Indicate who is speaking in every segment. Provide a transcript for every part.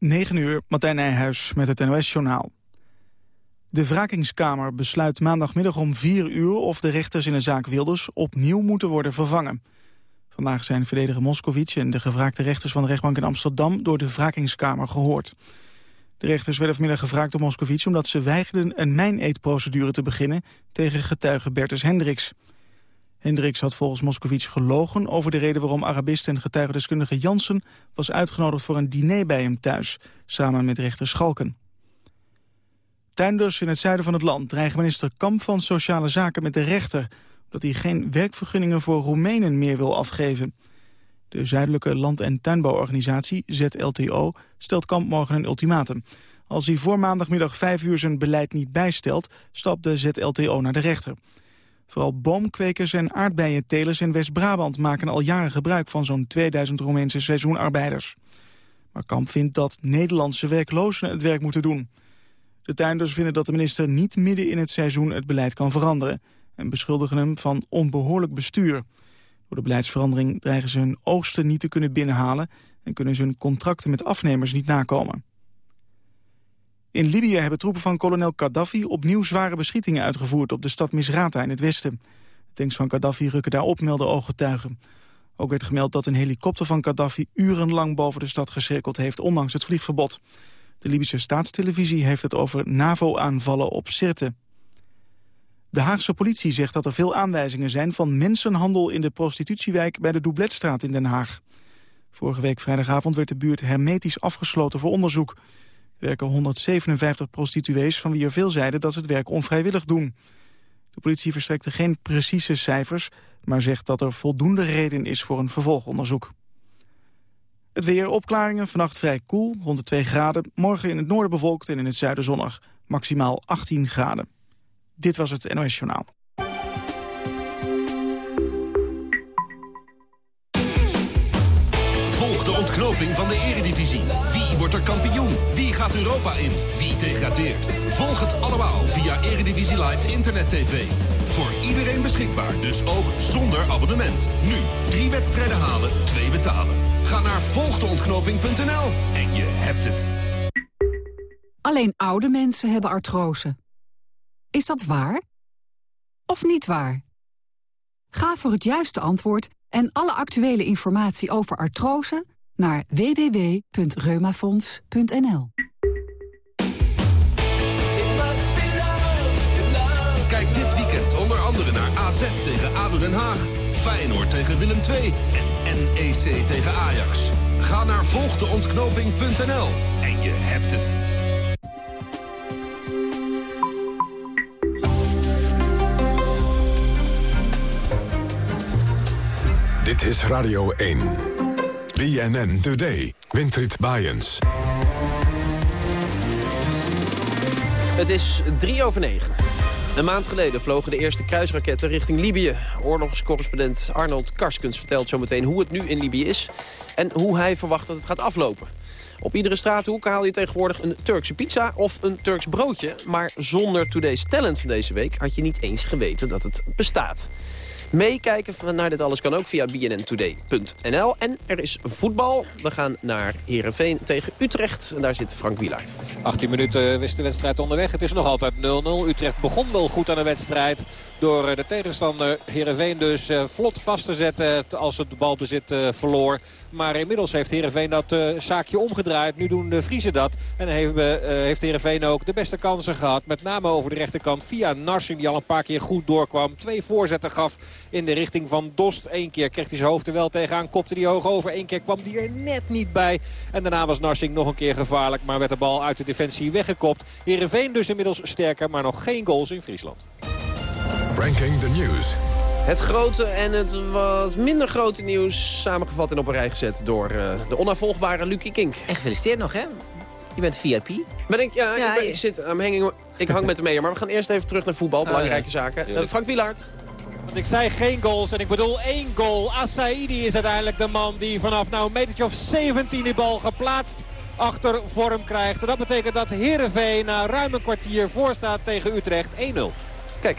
Speaker 1: 9 uur, Martijn Nijhuis met het NOS-journaal. De wrakingskamer besluit maandagmiddag om 4 uur... of de rechters in de zaak Wilders opnieuw moeten worden vervangen. Vandaag zijn verdediger Moscovic en de gevraagde rechters van de rechtbank in Amsterdam... door de wrakingskamer gehoord. De rechters werden vanmiddag gevraagd door Moscovic... omdat ze weigerden een mijneetprocedure te beginnen tegen getuige Bertus Hendricks. Hendricks had volgens Moscovic gelogen over de reden waarom Arabist en getuigendeskundige Jansen was uitgenodigd voor een diner bij hem thuis, samen met rechter Schalken. Tuinders in het zuiden van het land dreigen minister Kamp van Sociale Zaken met de rechter, omdat hij geen werkvergunningen voor Roemenen meer wil afgeven. De zuidelijke land- en tuinbouworganisatie, ZLTO, stelt Kamp morgen een ultimatum. Als hij voor maandagmiddag 5 uur zijn beleid niet bijstelt, stapt de ZLTO naar de rechter. Vooral boomkwekers en aardbeientelers in West-Brabant maken al jaren gebruik van zo'n 2000 Roemeense seizoenarbeiders. Maar Kamp vindt dat Nederlandse werklozen het werk moeten doen. De tuinders vinden dat de minister niet midden in het seizoen het beleid kan veranderen en beschuldigen hem van onbehoorlijk bestuur. Door de beleidsverandering dreigen ze hun oogsten niet te kunnen binnenhalen en kunnen ze hun contracten met afnemers niet nakomen. In Libië hebben troepen van kolonel Gaddafi opnieuw zware beschietingen uitgevoerd op de stad Misrata in het westen. De tanks van Gaddafi rukken daar op, melden ooggetuigen. Ook werd gemeld dat een helikopter van Gaddafi urenlang boven de stad geschrikkeld heeft, ondanks het vliegverbod. De Libische staatstelevisie heeft het over NAVO-aanvallen op Sirte. De Haagse politie zegt dat er veel aanwijzingen zijn van mensenhandel in de prostitutiewijk bij de Doubletstraat in Den Haag. Vorige week vrijdagavond werd de buurt hermetisch afgesloten voor onderzoek werken 157 prostituees van wie er veel zeiden dat ze het werk onvrijwillig doen. De politie verstrekte geen precieze cijfers, maar zegt dat er voldoende reden is voor een vervolgonderzoek. Het weer, opklaringen, vannacht vrij koel, rond de 2 graden. Morgen in het noorden bewolkt en in het zuiden zonnig, maximaal 18 graden. Dit was het NOS Journaal.
Speaker 2: De ontknoping van de eredivisie. Wie wordt er kampioen? Wie gaat Europa in? Wie degradeert? Volg het allemaal via Eredivisie Live Internet TV. Voor iedereen beschikbaar, dus ook zonder abonnement. Nu, drie wedstrijden halen, twee betalen. Ga naar volgdeontknoping.nl en je hebt het.
Speaker 3: Alleen oude mensen hebben artrose. Is dat waar? Of niet waar? Ga voor het juiste antwoord en alle actuele informatie over artrose naar www.reumafonds.nl.
Speaker 2: Kijk dit weekend onder andere naar AZ tegen ADO Den Haag, Feyenoord tegen Willem II en NEC tegen Ajax. Ga naar volgdeontknoping.nl en je hebt het.
Speaker 4: Dit is Radio 1. BNN Today. Winfried Bajens.
Speaker 5: Het is drie over negen. Een maand geleden vlogen de eerste kruisraketten richting Libië. Oorlogscorrespondent Arnold Karskens vertelt zometeen hoe het nu in Libië is... en hoe hij verwacht dat het gaat aflopen. Op iedere straathoek haal je tegenwoordig een Turkse pizza of een Turks broodje. Maar zonder Today's Talent van deze week had je niet eens geweten dat het bestaat. Meekijken naar dit alles kan ook via bnntoday.nl. En er is voetbal. We gaan naar Heerenveen tegen Utrecht. En daar zit Frank Wielaert.
Speaker 6: 18 minuten is de wedstrijd onderweg. Het is nog altijd 0-0. Utrecht begon wel goed aan de wedstrijd. Door de tegenstander Heerenveen dus eh, vlot vast te zetten als het de balbezit eh, verloor. Maar inmiddels heeft Heerenveen dat uh, zaakje omgedraaid. Nu doen de Vriezen dat. En heeft, uh, heeft Heerenveen ook de beste kansen gehad. Met name over de rechterkant via Narsing die al een paar keer goed doorkwam. Twee voorzetten gaf in de richting van Dost. Eén keer kreeg hij zijn hoofd er wel tegenaan. Kopte hij hoog over. Eén keer kwam hij er net niet bij. En daarna was Narsing nog een keer gevaarlijk. Maar werd de bal uit de defensie weggekopt. Heerenveen dus inmiddels sterker. Maar nog geen goals in Friesland.
Speaker 4: Ranking the News.
Speaker 5: Het grote en het wat minder grote nieuws samengevat en op een rij gezet door uh, de onafvolgbare Lucie Kink.
Speaker 7: En gefeliciteerd nog, hè? Je bent VIP.
Speaker 5: Maar denk, ja, ja ik, ben, ik, zit aan hanging, ik hang met hem mee, maar we gaan eerst even terug naar voetbal, belangrijke oh, ja. zaken. Uh, Frank Wielaert.
Speaker 6: Ik zei geen goals en ik bedoel één goal. Assaidi is uiteindelijk de man die vanaf nou een metertje of 17 die bal geplaatst achter vorm krijgt. En dat betekent dat Heerenveen na ruim een kwartier voorstaat tegen Utrecht 1-0.
Speaker 5: Kijk,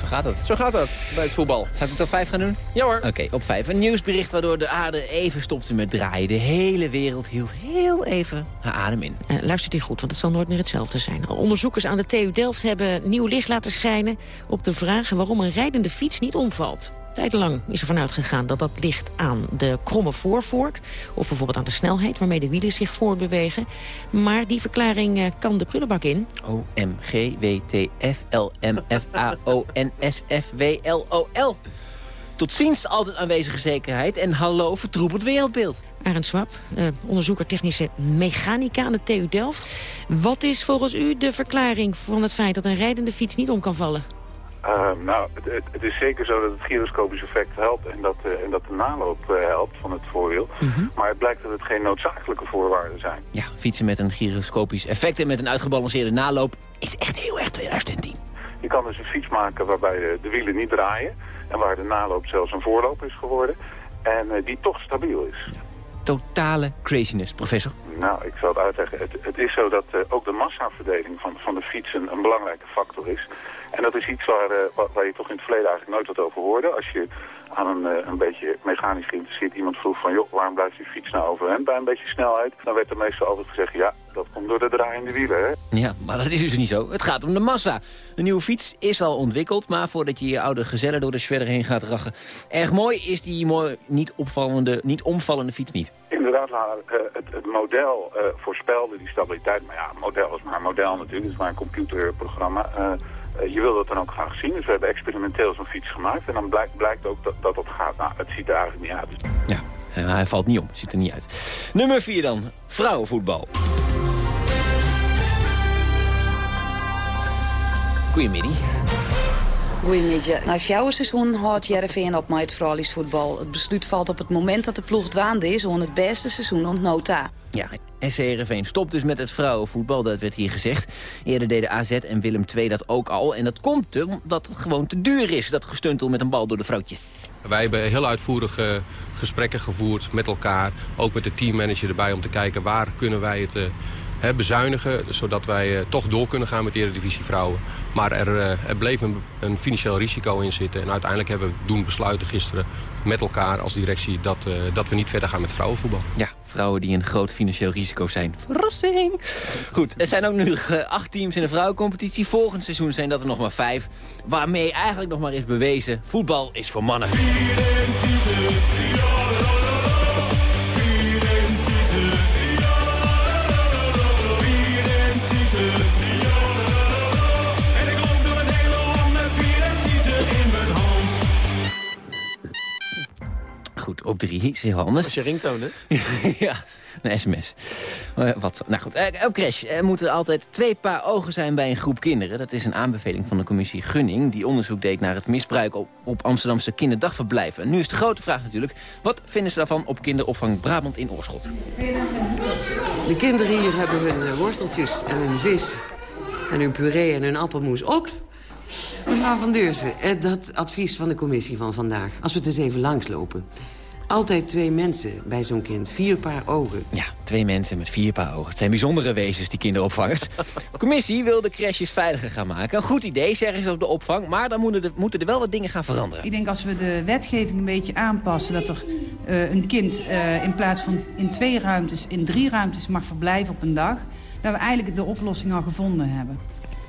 Speaker 7: Zo gaat het.
Speaker 5: Zo gaat dat bij het voetbal.
Speaker 7: Zou ik het op 5 gaan doen?
Speaker 5: Ja hoor.
Speaker 7: Oké, op 5. Een nieuwsbericht waardoor de aarde even stopte met draaien. De hele wereld hield heel even haar adem in.
Speaker 8: Uh, luistert u goed, want het zal nooit meer hetzelfde zijn. Onderzoekers aan de TU Delft hebben nieuw licht laten schijnen... op de vraag waarom een rijdende fiets niet omvalt. Tijdenlang is er vanuit gegaan dat dat ligt aan de kromme voorvork... of bijvoorbeeld aan de snelheid waarmee de wielen zich voortbewegen. Maar die verklaring uh, kan de prullenbak in.
Speaker 7: O-M-G-W-T-F-L-M-F-A-O-N-S-F-W-L-O-L. Tot ziens altijd aanwezige zekerheid en hallo vertroebeld wereldbeeld.
Speaker 8: Arend Swap, uh, onderzoeker technische mechanica aan de TU Delft. Wat is volgens u de verklaring van het feit dat een rijdende fiets niet om kan vallen?
Speaker 9: Uh, nou, het, het, is zeker zo dat het gyroscopisch effect helpt en dat, uh, en dat de naloop uh, helpt van het voorwiel. Mm -hmm. Maar het blijkt dat het geen noodzakelijke voorwaarden zijn.
Speaker 7: Ja, fietsen met een gyroscopisch effect en met een uitgebalanceerde naloop is echt heel erg 2010.
Speaker 9: Je kan dus een fiets maken waarbij de wielen niet draaien en waar de naloop zelfs een voorloop is geworden en die toch stabiel is.
Speaker 7: Ja. Totale craziness, professor.
Speaker 9: Nou, ik zal het uitleggen. Het, het is zo dat ook de massaverdeling van, van de fiets een, een belangrijke factor is. En dat is iets waar, uh, waar je toch in het verleden eigenlijk nooit wat over hoorde. Als je aan een, uh, een beetje mechanisch geïnteresseerd iemand vroeg van... joh, waarom blijft die fiets nou overeind bij een beetje snelheid? Dan werd er meestal altijd gezegd, ja, dat komt door de draaiende wielen, hè?
Speaker 7: Ja, maar dat is dus niet zo. Het gaat om de massa. Een nieuwe fiets is al ontwikkeld, maar voordat je je oude gezellen door de shredder heen gaat rachen... erg mooi is die mooi, niet, opvallende, niet omvallende fiets niet.
Speaker 9: Inderdaad, uh, het, het, model voorspelde die stabiliteit. Maar ja, model is maar een model natuurlijk, het is maar een computerprogramma... Uh, je wil dat dan ook graag zien. Dus we hebben experimenteel zo'n fiets gemaakt. En dan blijkt, blijkt ook dat, dat dat gaat. Nou, het ziet er eigenlijk niet uit.
Speaker 7: Ja, hij valt niet om. Ziet er niet uit. Nummer 4 dan. Vrouwenvoetbal. Goedemiddag.
Speaker 10: Goedemiddag. Na het seizoen houdt Jereveen op met het vrouwelijk voetbal. Het besluit valt op het moment dat de ploeg dwaande is... om het beste seizoen ontnota.
Speaker 7: Ja, SC Heerenveen stopt dus met het vrouwenvoetbal, dat werd hier gezegd. Eerder deden AZ en Willem II dat ook al. En dat komt omdat het gewoon te duur is, dat gestuntel met een bal door de vrouwtjes.
Speaker 11: Wij hebben heel uitvoerige gesprekken gevoerd met elkaar. Ook met de teammanager erbij om te kijken waar kunnen wij het... Bezuinigen, zodat wij uh, toch door kunnen gaan met de Eredivisie vrouwen. Maar er, uh, er bleef een, een, financieel risico in zitten. En uiteindelijk hebben we doen besluiten gisteren met elkaar als directie... dat, uh, dat we niet verder gaan met vrouwenvoetbal.
Speaker 7: Ja, vrouwen die een groot financieel risico zijn. Verrassing! Goed, er zijn ook nu acht teams in de vrouwencompetitie. Volgend seizoen zijn dat er nog maar vijf. Waarmee eigenlijk nog maar is bewezen... voetbal is voor mannen. Op drie. Is heel anders.
Speaker 5: Dat is je ringtoon, hè?
Speaker 7: ja, een sms. Uh, wat? Nou goed, uh, op crash er moeten altijd twee paar ogen zijn bij een groep kinderen. Dat is een aanbeveling van de commissie Gunning... die onderzoek deed naar het misbruik op, op Amsterdamse kinderdagverblijven. En nu is de grote vraag natuurlijk... wat vinden ze daarvan op kinderopvang Brabant in Oorschot?
Speaker 12: De kinderen hier hebben hun uh, worteltjes en hun vis... en hun puree en hun appelmoes op... Mevrouw Van Deursen, dat advies van de commissie van vandaag. Als we het eens even langslopen. Altijd twee mensen bij zo'n kind. Vier paar ogen.
Speaker 7: Ja, twee mensen met vier paar ogen. Het zijn bijzondere wezens, die kinderopvangers. De commissie wil de crashes veiliger gaan maken. Een goed idee, zeggen ze op de opvang. Maar dan moeten er, moeten er wel wat dingen gaan veranderen.
Speaker 13: Ik denk als we de wetgeving een beetje aanpassen... dat er uh, een kind uh, in plaats van in twee ruimtes... in drie ruimtes mag verblijven op een dag... dat we eigenlijk de oplossing al gevonden hebben.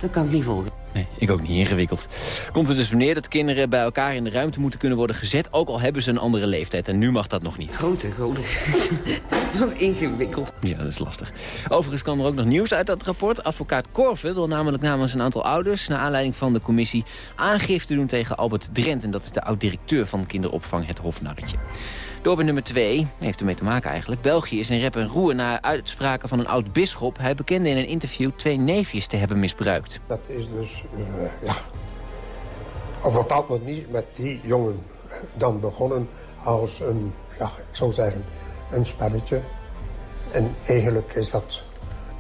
Speaker 12: Dat kan ik niet volgen.
Speaker 7: Nee, ik ook niet ingewikkeld. Komt er dus neer dat kinderen bij elkaar in de ruimte moeten kunnen worden gezet... ook al hebben ze een andere leeftijd. En nu mag dat nog niet.
Speaker 12: Grote goden. Wat ingewikkeld.
Speaker 7: Ja, dat is lastig. Overigens kan er ook nog nieuws uit dat rapport. Advocaat Korven wil namelijk namens een aantal ouders... naar aanleiding van de commissie aangifte doen tegen Albert Drent. En dat is de oud-directeur van kinderopvang Het Hofnarretje. Door bij nummer 2, heeft ermee te maken eigenlijk. België is in rep en roer na uitspraken van een oud-bisschop. Hij bekende in een interview twee neefjes te hebben misbruikt.
Speaker 14: Dat is dus, uh, ja... Op een bepaald moment niet met die jongen dan begonnen als een, ja, ik zou zeggen, een spelletje. En eigenlijk is dat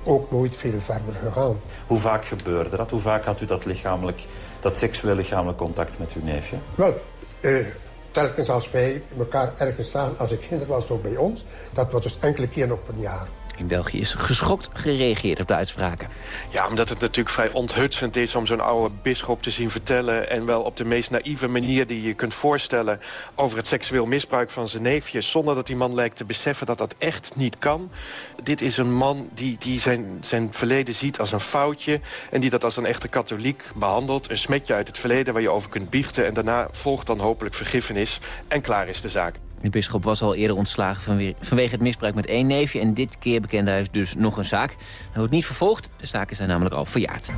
Speaker 14: ook nooit veel verder gegaan.
Speaker 15: Hoe vaak gebeurde dat? Hoe vaak had u dat lichamelijk, dat seksueel lichamelijk contact met uw neefje?
Speaker 14: Wel, uh, telkens als wij elkaar ergens staan, als ik kinder was, ook bij ons. Dat was dus enkele keer nog per jaar.
Speaker 7: In België is geschokt gereageerd op de uitspraken.
Speaker 16: Ja, omdat het natuurlijk vrij onthutsend is om zo'n oude bisschop te zien vertellen... en wel op de meest naïeve manier die je kunt voorstellen... over het seksueel misbruik van zijn neefje... zonder dat die man lijkt te beseffen dat dat echt niet kan. Dit is een man die, die zijn, zijn verleden ziet als een foutje... en die dat als een echte katholiek behandelt. Een smetje uit het verleden waar je over kunt biechten... en daarna volgt dan hopelijk vergiffenis en klaar is de zaak.
Speaker 7: De bisschop was al eerder ontslagen vanwege het misbruik met één neefje... en dit keer bekende hij dus nog een zaak. Hij wordt niet vervolgd, de zaken zijn namelijk al verjaard.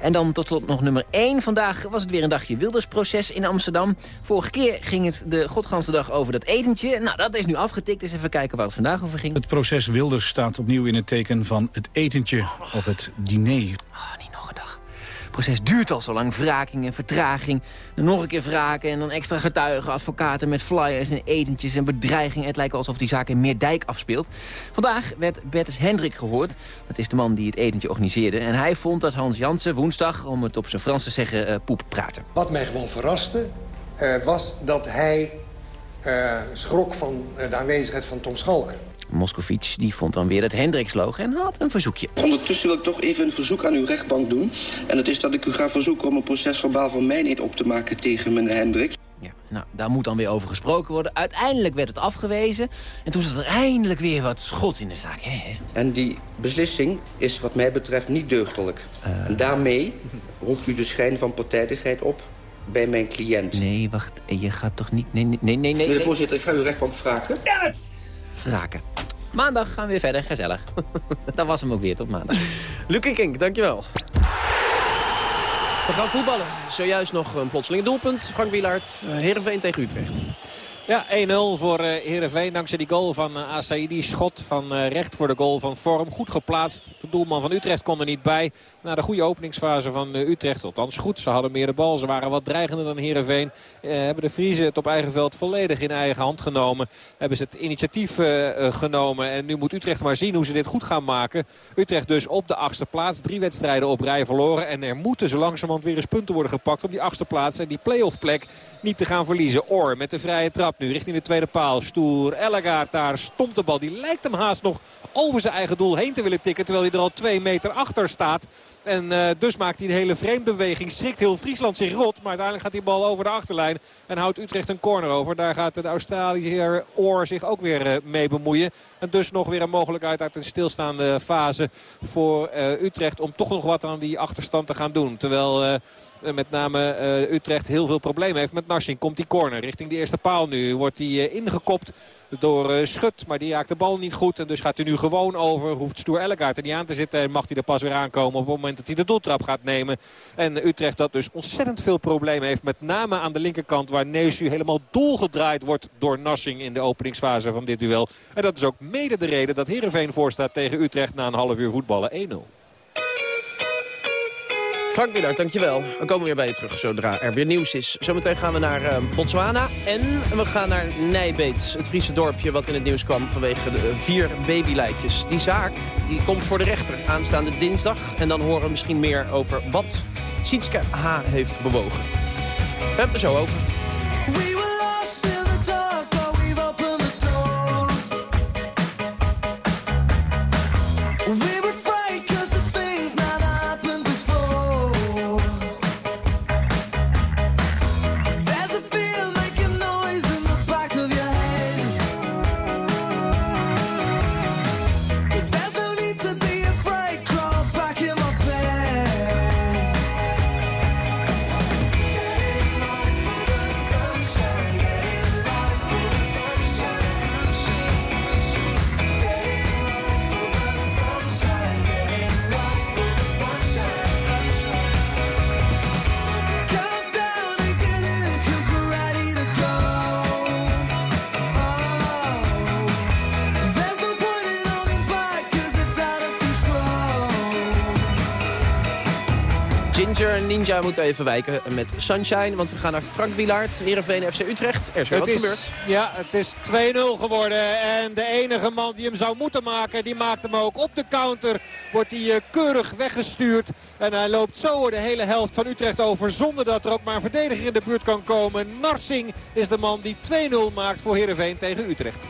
Speaker 7: En dan tot slot nog nummer 1. Vandaag was het weer een dagje Wildersproces in Amsterdam. Vorige keer ging het de godganse dag over dat etentje. Nou, dat is nu afgetikt. Dus even kijken waar het vandaag over ging.
Speaker 17: Het proces Wilders staat opnieuw in het teken van het etentje of het diner.
Speaker 7: Oh, proces duurt al zo lang. Wraking en vertraging. Nog een keer wraken en dan extra getuigen, advocaten met flyers en etentjes en bedreigingen. Het lijkt alsof die zaak in Meerdijk afspeelt. Vandaag werd Bertus Hendrik gehoord. Dat is de man die het etentje organiseerde. En hij vond dat Hans Jansen woensdag, om het op zijn Frans te zeggen, uh, poep praten.
Speaker 18: Wat mij gewoon verraste, uh, was dat hij uh, schrok van de aanwezigheid van Tom Schalken.
Speaker 7: Moscovic die vond dan weer het Hendricks-logo en had een verzoekje.
Speaker 19: Ondertussen wil ik toch even een verzoek aan uw rechtbank doen. En dat is dat ik u ga verzoeken om een procesverbaal van mij niet op te maken tegen meneer Hendricks.
Speaker 7: Ja, nou, daar moet dan weer over gesproken worden. Uiteindelijk werd het afgewezen. En toen zat er eindelijk weer wat schot in de zaak. Hè?
Speaker 19: En die beslissing is wat mij betreft niet deugdelijk. Uh... En daarmee roept u de schijn van partijdigheid op bij mijn cliënt.
Speaker 7: Nee, wacht. Je gaat toch niet... Nee, nee, nee, nee.
Speaker 19: Meneer de voorzitter, ik ga uw rechtbank vragen.
Speaker 7: Yes! Raken. Maandag gaan we weer verder, gezellig. Dat was hem ook weer, tot maandag.
Speaker 5: Lucky Kink, dankjewel. We gaan voetballen. Zojuist nog een plotseling doelpunt. Frank Wielaert, Heerenveen tegen Utrecht.
Speaker 6: Ja, 1-0 voor uh, Heerenveen. Dankzij die goal van uh, Asaidi. Schot van uh, recht voor de goal van Vorm. Goed geplaatst. De doelman van Utrecht kon er niet bij. Na de goede openingsfase van Utrecht. Althans goed. Ze hadden meer de bal. Ze waren wat dreigender dan Heerenveen. hebben de Vriezen het op eigen veld volledig in eigen hand genomen. Hebben ze het initiatief genomen. En nu moet Utrecht maar zien hoe ze dit goed gaan maken. Utrecht dus op de achtste plaats. Drie wedstrijden op rij verloren. En er moeten zo langzamerhand weer eens punten worden gepakt op die achtste plaats. En die play-off plek niet te gaan verliezen. Or met de vrije trap nu richting de tweede paal. Stoer Ellegaard daar stomt de bal. Die lijkt hem haast nog over zijn eigen doel heen te willen tikken. Terwijl hij er al twee meter achter staat. En uh, dus maakt hij een hele vreemde beweging. Schrikt heel Friesland zich rot. Maar uiteindelijk gaat die bal over de achterlijn. En houdt Utrecht een corner over. Daar gaat de Australiër Oor zich ook weer uh, mee bemoeien. En dus nog weer een mogelijkheid uit een stilstaande fase voor uh, Utrecht. Om toch nog wat aan die achterstand te gaan doen. Terwijl met name uh, Utrecht heel veel problemen heeft met Narsing. Komt die corner richting de eerste paal nu. Wordt die uh, ingekopt door Schut. Maar die raakt de bal niet goed. En dus gaat hij nu gewoon over. Hoeft Stoer Ellegaard er niet aan te zitten. En mag hij er pas weer aankomen op het moment dat hij de doeltrap gaat nemen. En Utrecht dat dus ontzettend veel problemen heeft. Met name aan de linkerkant waar Neusu helemaal dolgedraaid wordt door Narsing in de openingsfase van dit duel. En dat is ook mede de reden dat Heerenveen voorstaat tegen Utrecht na een half uur voetballen 1-0.
Speaker 5: Frank Willard, dankjewel. We komen weer bij je terug zodra er weer nieuws is. Zometeen gaan we naar uh, Botswana en we gaan naar Nijbeets. Het Friese dorpje wat in het nieuws kwam vanwege de uh, vier babylijkjes. Die zaak die komt voor de rechter aanstaande dinsdag. En dan horen we misschien meer over wat Sietske H. heeft bewogen. We hebben het er zo over. Moeten even wijken met Sunshine. Want we gaan naar Frank Wilaert, Heerenveen FC Utrecht. Er is weer wat
Speaker 6: is,
Speaker 5: gebeurd.
Speaker 6: Ja, het is 2-0 geworden. En de enige man die hem zou moeten maken, die maakt hem ook. Op de counter wordt hij uh, keurig weggestuurd. En hij loopt zo de hele helft van Utrecht over. Zonder dat er ook maar een verdediger in de buurt kan komen. Narsing is de man die 2-0 maakt voor Heerenveen tegen Utrecht.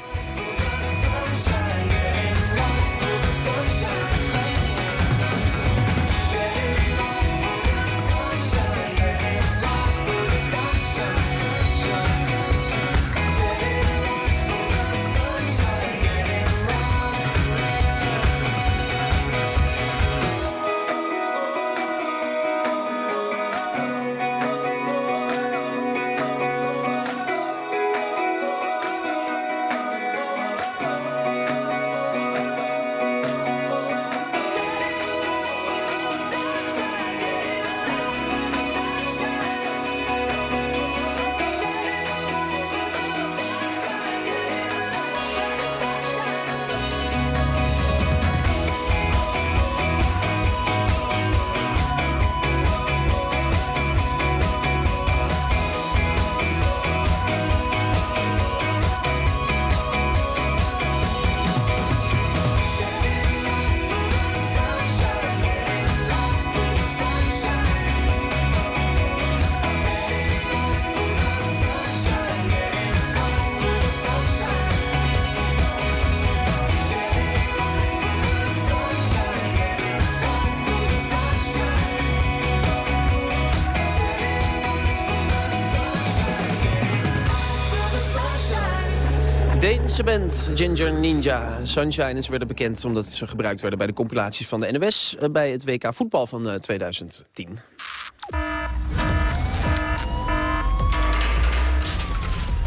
Speaker 5: Deense band Ginger Ninja Sunshine is werden bekend omdat ze gebruikt werden bij de compilaties van de NOS eh, bij het WK voetbal van eh, 2010.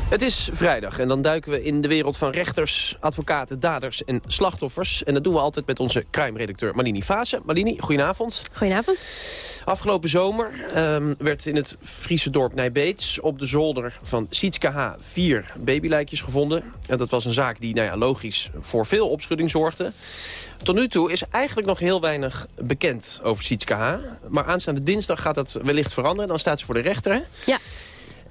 Speaker 5: Het is vrijdag en dan duiken we in de wereld van rechters, advocaten, daders en slachtoffers. En dat doen we altijd met onze crime-redacteur Malini Fase. Malini, goedenavond.
Speaker 20: Goedenavond.
Speaker 5: Afgelopen zomer ehm, werd in het Friese dorp Nijbeets op de zolder van Sietske H. vier babylijkjes gevonden. En dat was een zaak die, nou ja, logisch voor veel opschudding zorgde. Tot nu toe is eigenlijk nog heel weinig bekend over Sietske H. Maar aanstaande dinsdag gaat dat wellicht veranderen. Dan staat ze voor de rechter, hè?
Speaker 20: Ja.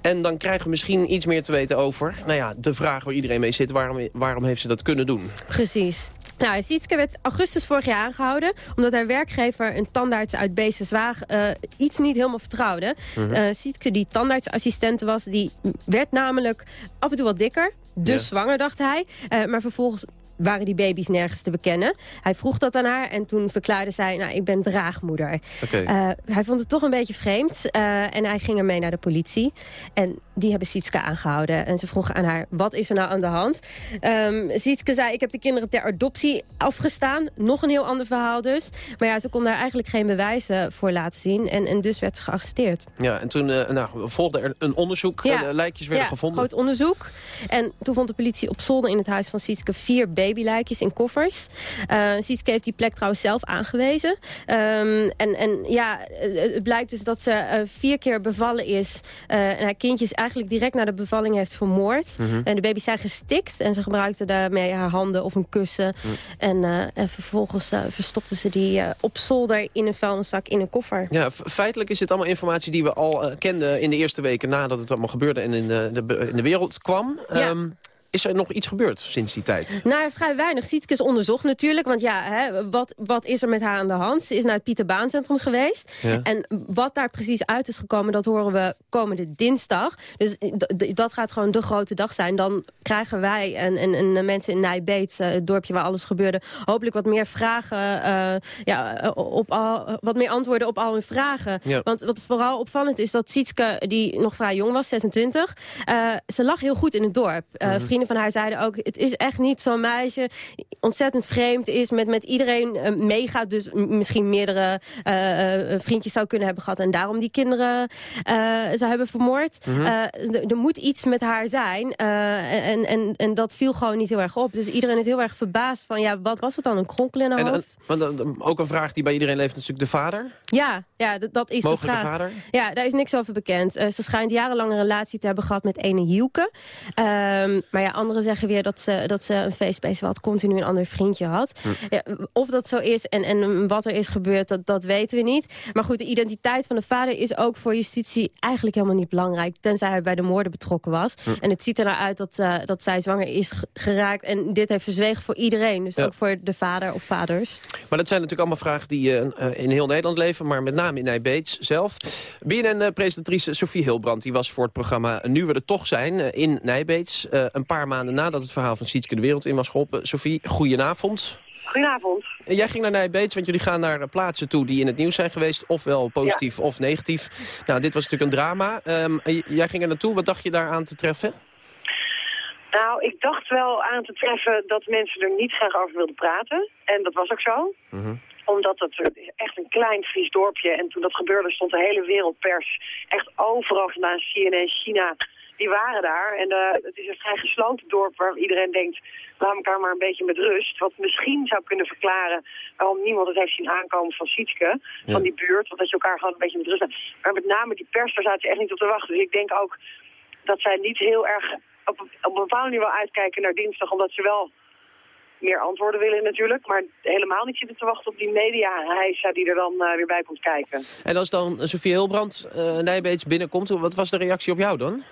Speaker 5: En dan krijgen we misschien iets meer te weten over... nou ja, de vraag waar iedereen mee zit. Waarom, waarom heeft ze dat kunnen doen?
Speaker 20: Precies. Nou, Sietske werd augustus vorig jaar aangehouden... omdat haar werkgever een tandarts uit Beesterswaag uh, iets niet helemaal vertrouwde.
Speaker 21: Mhm.
Speaker 20: Uh, Sietske, die tandartsassistent was, die werd namelijk af en toe wat dikker. Dus
Speaker 21: Ja.
Speaker 20: zwanger, dacht hij. Uh, maar vervolgens waren die baby's nergens te bekennen. Hij vroeg dat aan haar en toen verklaarde zij... nou, ik ben draagmoeder. Uh, hij vond het toch een beetje vreemd. uh, en hij ging ermee naar de politie. En die hebben Sietske aangehouden. En ze vroegen aan haar, wat is er nou aan de hand? Um, Sietske zei, ik heb de kinderen ter adoptie afgestaan. Nog een heel ander verhaal dus. Maar ja, ze kon daar eigenlijk geen bewijzen voor laten zien. En, en dus werd ze gearresteerd.
Speaker 5: Ja, en toen uh, nou, volgde er een onderzoek. Ja. Uh, lijkjes werden
Speaker 20: ja,
Speaker 5: gevonden.
Speaker 20: groot onderzoek. En toen vond de politie op zolder in het huis van Sietske vier babylijkjes in koffers. Uh, Sietske heeft die plek trouwens zelf aangewezen. Um, en, en ja, het blijkt dus dat ze uh, vier keer bevallen is. En haar kindjes eigenlijk direct na de bevalling heeft vermoord. Mm -hmm. En de baby's zijn gestikt. En ze gebruikte daarmee haar handen of een kussen. Mm. En, uh, en vervolgens verstopte ze die op zolder in een vuilniszak in een koffer.
Speaker 5: Ja, feitelijk is dit allemaal informatie die we al kenden in de eerste weken nadat het allemaal gebeurde en in de, de, in de wereld kwam.
Speaker 20: Ja.
Speaker 5: Um, is er nog iets gebeurd sinds die tijd?
Speaker 20: Nou, vrij weinig. Sietke is onderzocht natuurlijk. Want ja, hè, wat, wat is er met haar aan de hand? Ze is naar het Pieter Baan Centrum geweest.
Speaker 5: Ja.
Speaker 20: En wat daar precies uit is gekomen, dat horen we komende dinsdag. Dus dat gaat gewoon de grote dag zijn. Dan krijgen wij en, en, en de mensen in Nijbeets, uh, het dorpje waar alles gebeurde... hopelijk wat meer vragen, uh, ja, op al, wat meer antwoorden op al hun vragen.
Speaker 21: Ja.
Speaker 20: Want wat vooral opvallend is dat Sietke, die nog vrij jong was, 26... Uh, ze lag heel goed in het dorp. Mm -hmm. Vrienden van haar zeiden ook, het is echt niet zo'n meisje... ontzettend vreemd is, met, met iedereen uh, meegaat... dus misschien meerdere uh, vriendjes zou kunnen hebben gehad... en daarom die kinderen zou hebben vermoord.
Speaker 5: Mhm.
Speaker 20: Mm -hmm. er moet iets met haar zijn. en, en, en dat viel gewoon niet heel erg op. Dus iedereen is heel erg verbaasd van... ja, wat was het dan, een kronkel in haar
Speaker 5: en,
Speaker 20: hoofd?
Speaker 5: En, ook een vraag die bij iedereen leeft, natuurlijk de vader.
Speaker 20: Ja, ja dat is
Speaker 5: Mogelijke
Speaker 20: de vraag.
Speaker 5: vader?
Speaker 20: Ja, daar is niks over bekend. ze schijnt jarenlang een relatie te hebben gehad met ene Hielke. Um, maar ja, anderen zeggen weer dat ze, dat ze een feestbeest wat continu een ander vriendje had.
Speaker 5: Hm.
Speaker 20: Ja, of dat zo is en, en wat er is gebeurd, dat, dat weten we niet. Maar goed, de identiteit van de vader is ook voor justitie eigenlijk helemaal niet belangrijk. Tenzij hij bij de moorden betrokken was.
Speaker 5: Hm.
Speaker 20: En het ziet er nou uit dat, uh, dat zij zwanger is geraakt. En dit heeft verzwegen voor iedereen. Dus
Speaker 5: Ja.
Speaker 20: ook voor de vader of vaders.
Speaker 5: Maar dat zijn natuurlijk allemaal vragen die uh, in heel Nederland leven, maar met name in Nijbeets zelf. BNN-presentatrice Sophie Hilbrand die was voor het programma Nu we er toch zijn in Nijbeets. Een paar maanden nadat het verhaal van Sietske de wereld in was geholpen. Sophie, goedenavond.
Speaker 22: Goedenavond.
Speaker 5: En jij ging naar Nijbeets, want jullie gaan naar plaatsen toe die in het nieuws zijn geweest. Ofwel positief ja. of negatief. Nou, dit was natuurlijk een drama. Um, jij ging er naartoe. Wat dacht je daar aan te treffen?
Speaker 22: Nou, ik dacht wel aan te treffen dat mensen er niet graag over wilden praten. En dat was ook zo.
Speaker 5: Mm -hmm.
Speaker 22: Omdat het echt een klein Fries dorpje. En toen dat gebeurde stond de hele wereldpers echt overal vandaan. CNN, China, die waren daar. En uh, het is een vrij gesloten dorp waar iedereen denkt... laat elkaar maar een beetje met rust. Wat misschien zou kunnen verklaren waarom niemand het heeft zien aankomen van Sietske.
Speaker 5: Ja.
Speaker 22: Van die buurt. Want dat je elkaar gewoon een beetje met rust laat. Maar met name die pers, daar zaten ze echt niet op te wachten. Dus ik denk ook dat zij niet heel erg op, op een bepaald niveau uitkijken naar dinsdag. Omdat ze wel meer antwoorden willen natuurlijk. Maar helemaal niet zitten te wachten op die media-heisa die er dan uh, weer bij komt kijken.
Speaker 5: En als dan Sofie Hilbrand uh, Nijbeets binnenkomt, wat was de reactie op jou dan?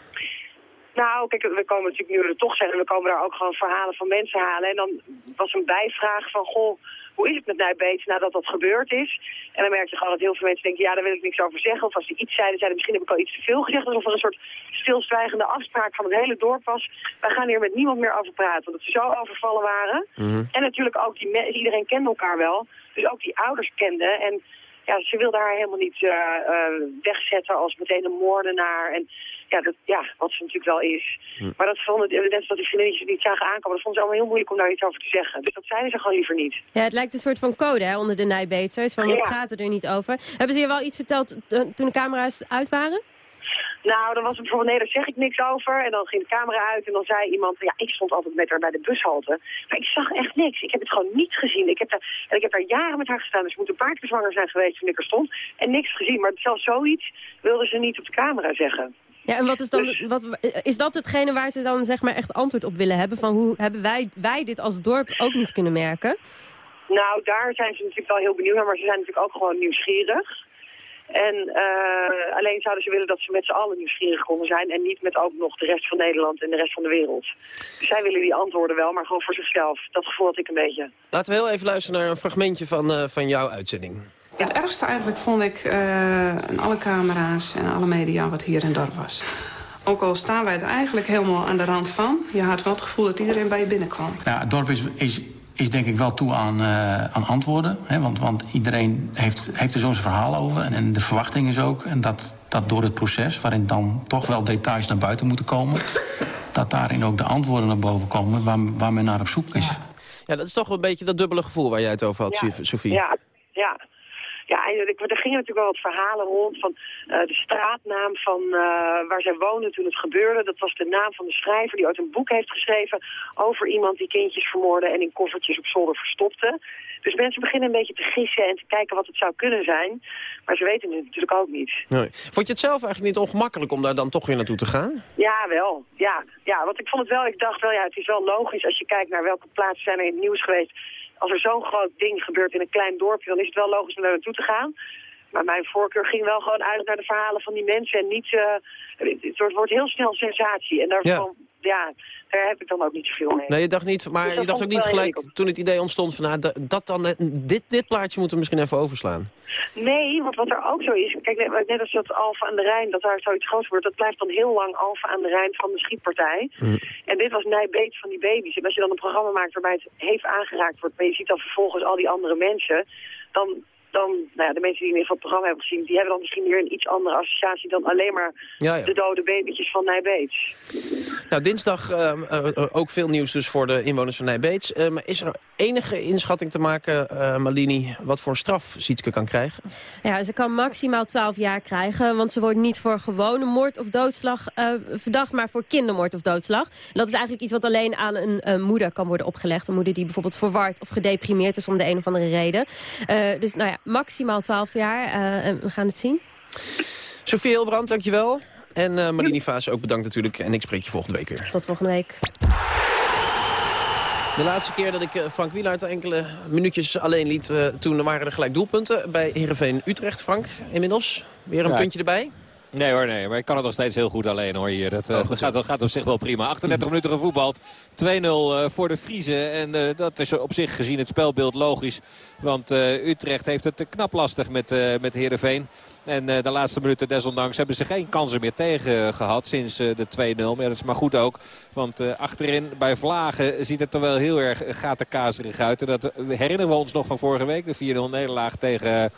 Speaker 22: Nou, kijk, we komen natuurlijk nu er toch zijn en we komen daar ook gewoon verhalen van mensen halen. En dan was een bijvraag van, goh, hoe is het met Nijbeets nadat dat gebeurd is? En dan merkte je gewoon dat heel veel mensen denken, ja, daar wil ik niks over zeggen. Of als ze iets zeiden, zeiden misschien heb ik al iets te veel gezegd. Alsof er een soort stilzwijgende afspraak van het hele dorp was. Wij gaan hier met niemand meer over praten, omdat ze zo overvallen waren.
Speaker 5: Mhm.
Speaker 22: Mm -hmm. En natuurlijk ook, die iedereen kende elkaar wel. Dus ook die ouders kenden. En ja, ze wilde haar helemaal niet uh, uh, wegzetten als meteen een moordenaar. En ja, dat, ja, wat ze natuurlijk wel is. Maar dat vonden, net dat die vriendinnetjes niet zagen aankomen, dat vonden ze allemaal heel moeilijk om daar iets over te zeggen. Dus dat zeiden ze gewoon liever niet.
Speaker 20: Ja, het lijkt een soort van code hè, onder de nijbeters. Van we
Speaker 22: Ja.
Speaker 20: praten er niet over. Hebben ze je wel iets verteld toen de camera's uit waren?
Speaker 22: Nou, dan was het bijvoorbeeld, nee, daar zeg ik niks over. En dan ging de camera uit en dan zei iemand, ja, ik stond altijd met haar bij de bushalte. Maar ik zag echt niks. Ik heb het gewoon niet gezien. Ik heb daar, en ik heb daar jaren met haar gestaan. Dus ik moet een paar keer zwanger zijn geweest toen ik er stond. En niks gezien. Maar zelfs zoiets wilden ze niet op de camera zeggen.
Speaker 20: Ja, en wat is, dan, wat, is dat hetgene waar ze dan zeg maar echt antwoord op willen hebben? Van hoe hebben wij, wij dit als dorp ook niet kunnen merken?
Speaker 22: Nou, daar zijn ze natuurlijk wel heel benieuwd naar, maar ze zijn natuurlijk ook gewoon nieuwsgierig. En eh, alleen zouden ze willen dat ze met z'n allen nieuwsgierig konden zijn... en niet met ook nog de rest van Nederland en de rest van de wereld. Dus zij willen die antwoorden wel, maar gewoon voor zichzelf. Dat gevoel had ik een beetje.
Speaker 5: Laten we heel even luisteren naar een fragmentje van, eh, van jouw uitzending.
Speaker 23: Het ergste eigenlijk vond ik eh aan alle camera's en alle media wat hier in het dorp was. Ook al staan wij er eigenlijk helemaal aan de rand van... je had wel het gevoel dat iedereen bij je binnenkwam.
Speaker 21: Ja, het dorp is, is, is denk ik wel toe aan, eh, aan antwoorden. Hè, want, want iedereen heeft, heeft er zo zijn verhaal over. En, en de verwachting is ook en dat, dat door het proces... waarin dan toch wel details naar buiten moeten komen... dat daarin ook de antwoorden naar boven komen waar, waar men naar op zoek is.
Speaker 5: Ja, dat is toch een beetje dat dubbele gevoel waar jij het over had,
Speaker 22: Ja.
Speaker 5: Sophie.
Speaker 22: Ja, ja. Ja, er gingen natuurlijk wel wat verhalen rond van eh, de straatnaam van eh, waar zij woonden toen het gebeurde. Dat was de naam van de schrijver die ooit een boek heeft geschreven over iemand die kindjes vermoordde en in koffertjes op zolder verstopte. Dus mensen beginnen een beetje te gissen en te kijken wat het zou kunnen zijn. Maar ze weten het natuurlijk ook niet.
Speaker 5: Nee. Vond je het zelf eigenlijk niet ongemakkelijk om daar dan toch weer naartoe te gaan?
Speaker 22: Ja, wel. Ja, ja, want ik vond het wel, ik dacht wel, ja, het is wel logisch als je kijkt naar welke plaatsen zijn er in het nieuws geweest. Als er zo'n groot ding gebeurt in een klein dorpje, dan is het wel logisch om daar naartoe te gaan. Maar mijn voorkeur ging wel gewoon uit naar de verhalen van die mensen en niet, eh, het, wordt- wordt heel snel sensatie. En daar, is
Speaker 5: Ja.
Speaker 22: ja, daar heb ik dan ook niet zoveel mee.
Speaker 5: Nee, je dacht niet, maar
Speaker 22: Dus
Speaker 5: je dacht ook niet gelijk toen het idee ontstond van nou, dat, dat dan, net- dit, dit plaatje moeten we misschien even overslaan.
Speaker 22: Nee, want wat er ook zo is, kijk, net- als dat Alfa aan de Rijn, dat daar zoiets groot wordt, dat blijft dan heel lang Alfa aan de Rijn van de schietpartij. En dit was nijbeet van die baby's. En als je dan een programma maakt waarbij het heeft aangeraakt wordt, maar je ziet dan vervolgens al die andere mensen, dan, dan nou ja, de mensen die in ieder geval het programma hebben gezien, die hebben dan misschien weer een iets andere associatie dan alleen maar
Speaker 5: Ja, ja.
Speaker 22: de dode babytjes van Nijbeet.
Speaker 5: Nou, dinsdag ehm, eh, eh, ook veel nieuws dus voor de inwoners van Nijbeets. Eh, maar is er enige inschatting te maken, eh, Malini, wat voor straf Sietske kan krijgen?
Speaker 20: Ja, ze kan maximaal 12 jaar krijgen, want ze wordt niet voor gewone moord of doodslag eh, verdacht, maar voor kindermoord of doodslag. En dat is eigenlijk iets wat alleen aan een eh, moeder kan worden opgelegd. Een moeder die bijvoorbeeld verward of gedeprimeerd is om de een of andere reden. Eh, dus nou ja, maximaal 12 jaar. eh, en we gaan het zien.
Speaker 5: Sofie Hilbrand, dankjewel. En eh Malini Vaas ook bedankt natuurlijk. En ik spreek je volgende week weer.
Speaker 20: Tot volgende week.
Speaker 5: De laatste keer dat ik eh, Frank Wielaert enkele minuutjes alleen liet... eh, toen waren er gelijk doelpunten bij Heerenveen Utrecht. Frank, inmiddels weer een
Speaker 6: Ja.
Speaker 5: puntje erbij.
Speaker 6: Nee hoor, nee. Maar ik kan het nog steeds heel goed alleen hoor hier. Dat, eh,
Speaker 5: Oh, goed
Speaker 6: gaat, dat gaat op zich wel prima. 38 minuten gevoetbald. 2-0 eh, voor de Vriezen. En eh, dat is op zich gezien het spelbeeld logisch. Want eh, Utrecht heeft het knap lastig met, eh met Heerenveen. En eh, de laatste minuten desondanks hebben ze geen kansen meer tegen gehad sinds eh, de 2-0. Maar ja, dat is maar goed ook. Want eh, achterin bij Vlagen ziet het er wel heel erg gatenkazerig uit. En dat herinneren we ons nog van vorige week. De 4-0 nederlaag tegen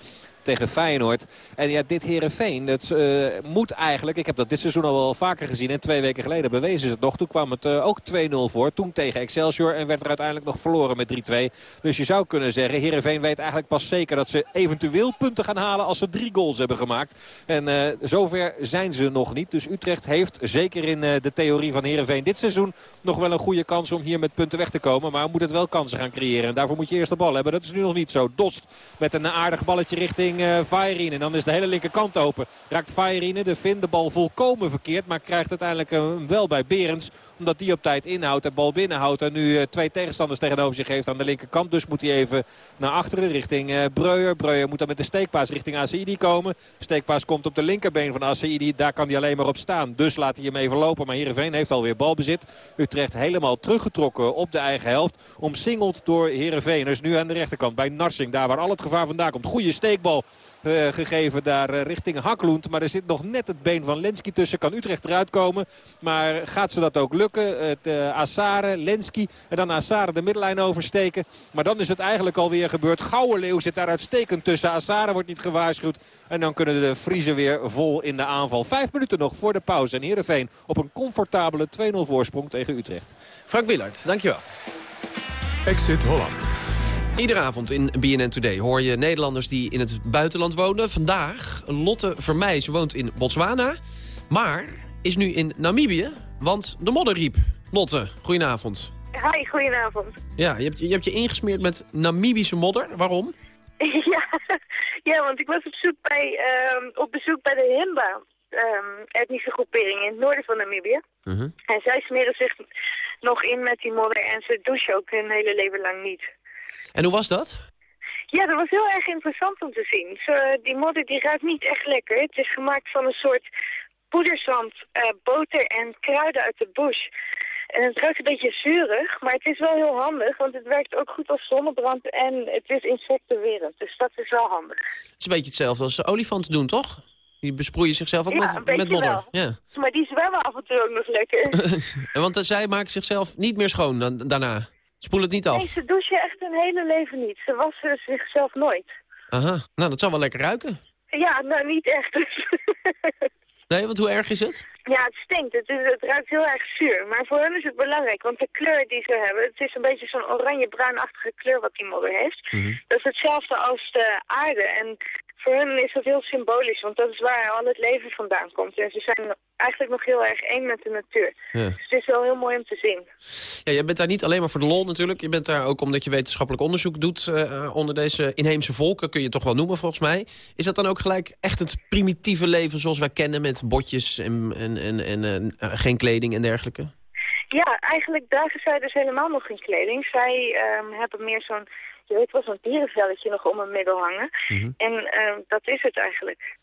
Speaker 6: tegen Feyenoord. En ja, dit Herenveen, dat eh, moet eigenlijk... Ik heb dat dit seizoen al wel vaker gezien. En twee weken geleden bewezen ze het nog. Toen kwam het eh, ook 2-0 voor. Toen tegen Excelsior. En werd er uiteindelijk nog verloren met 3-2. Dus je zou kunnen zeggen... Herenveen weet eigenlijk pas zeker dat ze eventueel punten gaan halen... als ze drie goals hebben gemaakt. En eh, zover zijn ze nog niet. Dus Utrecht heeft zeker in de theorie van Herenveen dit seizoen... nog wel een goede kans om hier met punten weg te komen. Maar moet het wel kansen gaan creëren. En daarvoor moet je eerst de bal hebben. Dat is nu nog niet zo. Dost met een aardig balletje richting eh Vairine. En dan is de hele linkerkant open. Raakt Vairine de Vin de bal volkomen verkeerd. Maar krijgt uiteindelijk eh, wel bij Berends. Omdat die op tijd inhoudt en bal binnenhoudt. En nu eh, twee tegenstanders tegenover zich heeft aan de linkerkant. Dus moet hij even naar achteren richting Breuer. Breuer moet dan met de steekpaas richting Asaidi komen. Steekpaas komt op de linkerbeen van Asaidi. Daar kan hij alleen maar op staan. Dus laat hij hem even lopen. Maar Heerenveen heeft alweer balbezit. Utrecht helemaal teruggetrokken op de eigen helft. Omsingeld door Heerenveen. Dus nu aan de rechterkant bij Narsing. Daar waar al het gevaar vandaan komt. Goede steekbal eh, gegeven daar eh, richting Hakloend. Maar er zit nog net het been van Lenski tussen. Kan Utrecht eruit komen. Maar gaat ze dat ook lukken? Het, uh, Assare, Lenski en dan Assare de middenlijn oversteken. Maar dan is het eigenlijk alweer gebeurd. Gouwenleeuw zit daar uitstekend tussen. Assare wordt niet gewaarschuwd. En dan kunnen de Friese weer vol in de aanval. Vijf minuten nog voor de pauze. En Heerenveen op een comfortabele 2-0 voorsprong tegen Utrecht.
Speaker 5: Frank Willard, dankjewel.
Speaker 4: Exit Holland.
Speaker 5: Iedere avond in BNN Today hoor je Nederlanders die in het buitenland wonen. Vandaag Lotte Vermeij. Ze woont in Botswana, maar is nu in Namibië, want de modder riep. Lotte, goedenavond.
Speaker 24: Hi, goedenavond.
Speaker 5: Ja, je hebt, je hebt je ingesmeerd met Namibische modder. Waarom?
Speaker 24: ja, ja, want ik was op, zoek bij, ehm, op bezoek bij de Himba, um, etnische groepering in het noorden van Namibië.
Speaker 5: Mhm.
Speaker 24: En zij smeren zich nog in met die modder en ze douchen ook hun hele leven lang niet.
Speaker 5: En hoe was dat?
Speaker 24: Ja, dat was heel erg interessant om te zien. Zo, die modder die ruikt niet echt lekker. Het is gemaakt van een soort poederzand, eh, boter en kruiden uit de bush. En het ruikt een beetje zuurig, maar het is wel heel handig, want het werkt ook goed als zonnebrand en het is insectenwerend. Dus dat is wel handig.
Speaker 5: Het is een beetje hetzelfde als de olifanten doen, toch? Die besproeien zichzelf ook
Speaker 24: Ja,
Speaker 5: met, modder. Ja.
Speaker 24: Maar die zwemmen af en toe ook nog lekker.
Speaker 5: Want eh, zij maken zichzelf niet meer schoon dan, daarna. Spoelen het niet af.
Speaker 24: Nee, ze douchen echt hun hele leven niet. Ze wassen zichzelf nooit.
Speaker 5: Aha, nou dat zal wel lekker ruiken.
Speaker 24: Ja, nou niet echt.
Speaker 5: Nee, want hoe erg is het?
Speaker 24: Ja, het stinkt. Het, is, het ruikt heel erg zuur. Maar voor hen is het belangrijk, want de kleur die ze hebben... het is een beetje zo'n oranje-bruinachtige kleur wat die modder heeft. Dat is hetzelfde als de aarde. En voor hen is dat heel symbolisch, want dat is waar al het leven vandaan komt. En ze zijn eigenlijk nog heel erg één met de natuur.
Speaker 5: Ja.
Speaker 24: Dus het is wel heel mooi om te zien.
Speaker 5: Ja, je bent daar niet alleen maar voor de lol natuurlijk. Je bent daar ook omdat je wetenschappelijk onderzoek doet eh, onder deze inheemse volken. Kun je het toch wel noemen volgens mij. Is dat dan ook gelijk echt het primitieve leven zoals wij kennen met botjes en, en, en, en eh, geen kleding en dergelijke?
Speaker 24: Ja, eigenlijk dragen zij dus helemaal nog geen kleding. Zij ehm, hebben meer zo'n, je weet wel, zo'n dierenvelletje nog om hun middel hangen. En ehm, dat is het eigenlijk.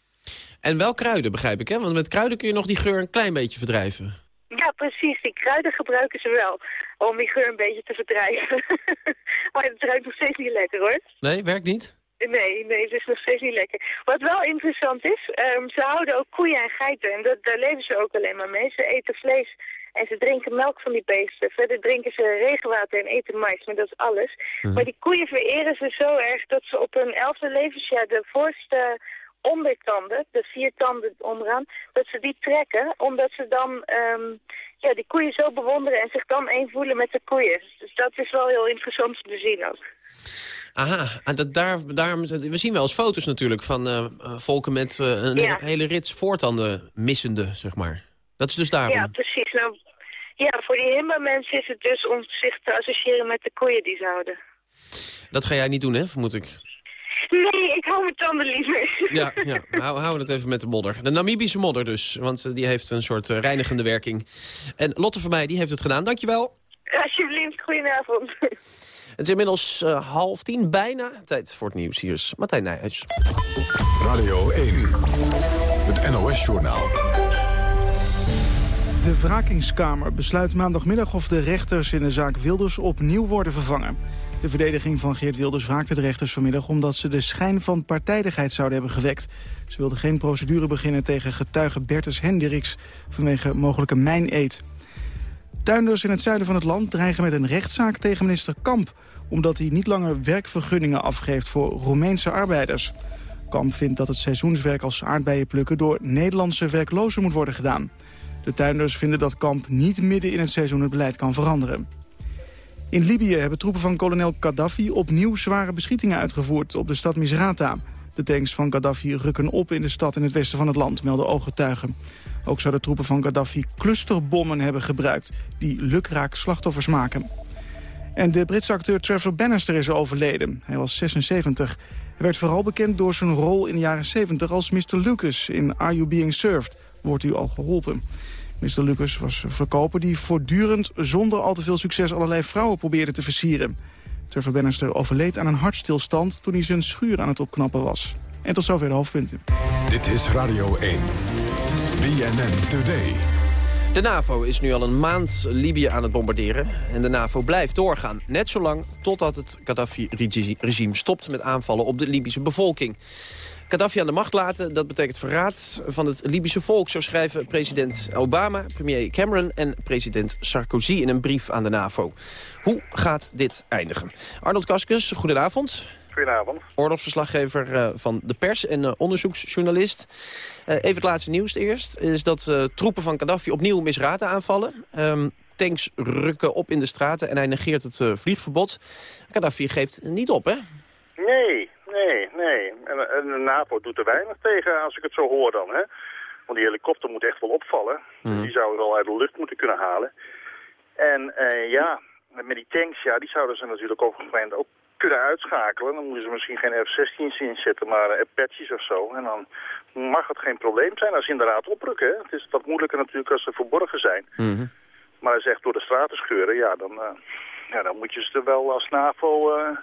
Speaker 5: En wel kruiden, begrijp ik, hè? Want met kruiden kun je nog die geur een klein beetje verdrijven.
Speaker 24: Ja, precies. Die kruiden gebruiken ze wel om die geur een beetje te verdrijven. maar het ruikt nog steeds niet lekker, hoor.
Speaker 5: Nee, werkt niet?
Speaker 24: Nee, nee, het is nog steeds niet lekker. Wat wel interessant is, ehm, ze houden ook koeien en geiten. En dat, daar leven ze ook alleen maar mee. Ze eten vlees en ze drinken melk van die beesten. Verder drinken ze regenwater en eten mais, maar dat is alles. Maar die koeien vereren ze zo erg dat ze op hun elfde levensjaar de voorste ondertanden, de vier tanden onderaan, dat ze die trekken, omdat ze dan ehm, ja, die koeien zo bewonderen en zich dan één voelen met de koeien. Dus dat is wel heel interessant om te zien ook.
Speaker 5: Aha, en dat daar, daar, we zien wel eens foto's natuurlijk van eh, eh, volken met eh, een
Speaker 24: Ja.
Speaker 5: hele rits voortanden missende, zeg maar. Dat is dus daarom.
Speaker 24: Ja, precies. Nou, ja, voor die Himba-mensen is het dus om zich te associëren met de koeien die ze houden.
Speaker 5: Dat ga jij niet doen, hè, vermoed ik.
Speaker 24: Nee, ik hou mijn tanden liever.
Speaker 5: Ja, ja. Hou, hou het even met de modder. De Namibische modder dus, want eh, die heeft een soort eh, reinigende werking. En Lotte van mij, die heeft het gedaan. Dankjewel.
Speaker 24: Alsjeblieft, goedenavond.
Speaker 5: Het is inmiddels eh, half tien, bijna. Tijd voor het nieuws. Hier is Martijn Nijhuis.
Speaker 4: Radio 1. Het NOS-journaal.
Speaker 1: De wrakingskamer besluit maandagmiddag of de rechters in de zaak Wilders opnieuw worden vervangen. De verdediging van Geert Wilders wraakte de rechters vanmiddag omdat ze de schijn van partijdigheid zouden hebben gewekt. Ze wilden geen procedure beginnen tegen getuige Bertus Hendricks vanwege mogelijke mijneed. Tuinders in het zuiden van het land dreigen met een rechtszaak tegen minister Kamp... omdat hij niet langer werkvergunningen afgeeft voor Roemeense arbeiders. Kamp vindt dat het seizoenswerk als aardbeien plukken... door Nederlandse werklozen moet worden gedaan. De tuinders vinden dat Kamp niet midden in het seizoen het beleid kan veranderen. In Libië hebben troepen van kolonel Gaddafi opnieuw zware beschietingen uitgevoerd op de stad Misrata. De tanks van Gaddafi rukken op in de stad in het westen van het land, melden ooggetuigen. Ook zouden troepen van Gaddafi clusterbommen hebben gebruikt... die lukraak slachtoffers maken. En de Britse acteur Trevor Bannister is overleden. Hij was 76. Hij werd vooral bekend door zijn rol in de jaren 70 als Mr. Lucas in Are You Being Served? Wordt u al geholpen? Mr. Lucas was een verkoper die voortdurend zonder al te veel succes allerlei vrouwen probeerde te versieren. Trevor Bannister overleed aan een hartstilstand toen hij zijn schuur aan het opknappen was. En tot zover de hoofdpunten.
Speaker 4: Dit is Radio 1. BNN Today.
Speaker 5: De NAVO is nu al een maand Libië aan het bombarderen. En de NAVO blijft doorgaan. Net zolang totdat het Gaddafi-regime stopt met aanvallen op de Libische bevolking. Gaddafi aan de macht laten, dat betekent verraad van het Libische volk. Zo schrijven president Obama, premier Cameron en president Sarkozy in een brief aan de NAVO. Hoe gaat dit eindigen? Arnold Kaskus, goedenavond.
Speaker 25: Goedenavond.
Speaker 5: Oorlogsverslaggever uh, van de pers en uh, onderzoeksjournalist. Uh, even het laatste nieuws eerst. Is dat troepen van Gaddafi opnieuw misraten aanvallen. Um, tanks rukken op in de straten en hij negeert het vliegverbod. Gaddafi geeft niet op, hè?
Speaker 25: Nee, nee, nee. En, en, de NAVO doet er weinig tegen als ik het zo hoor dan, hè. Want die helikopter moet echt wel opvallen. Mm. Die zouden wel uit de lucht moeten kunnen halen. En ja, met die tanks, ja, die zouden ze natuurlijk op een moment ook kunnen uitschakelen. Dan moeten ze misschien geen F-16's inzetten, maar Apaches of zo. En dan mag het geen probleem zijn als ze inderdaad oprukken. Hè. Het is wat moeilijker natuurlijk als ze verborgen zijn.
Speaker 5: Mhm.
Speaker 25: Maar als ze echt door de straten scheuren, ja, dan, uh, ja, dan moet je ze er wel als NAVO... Uh,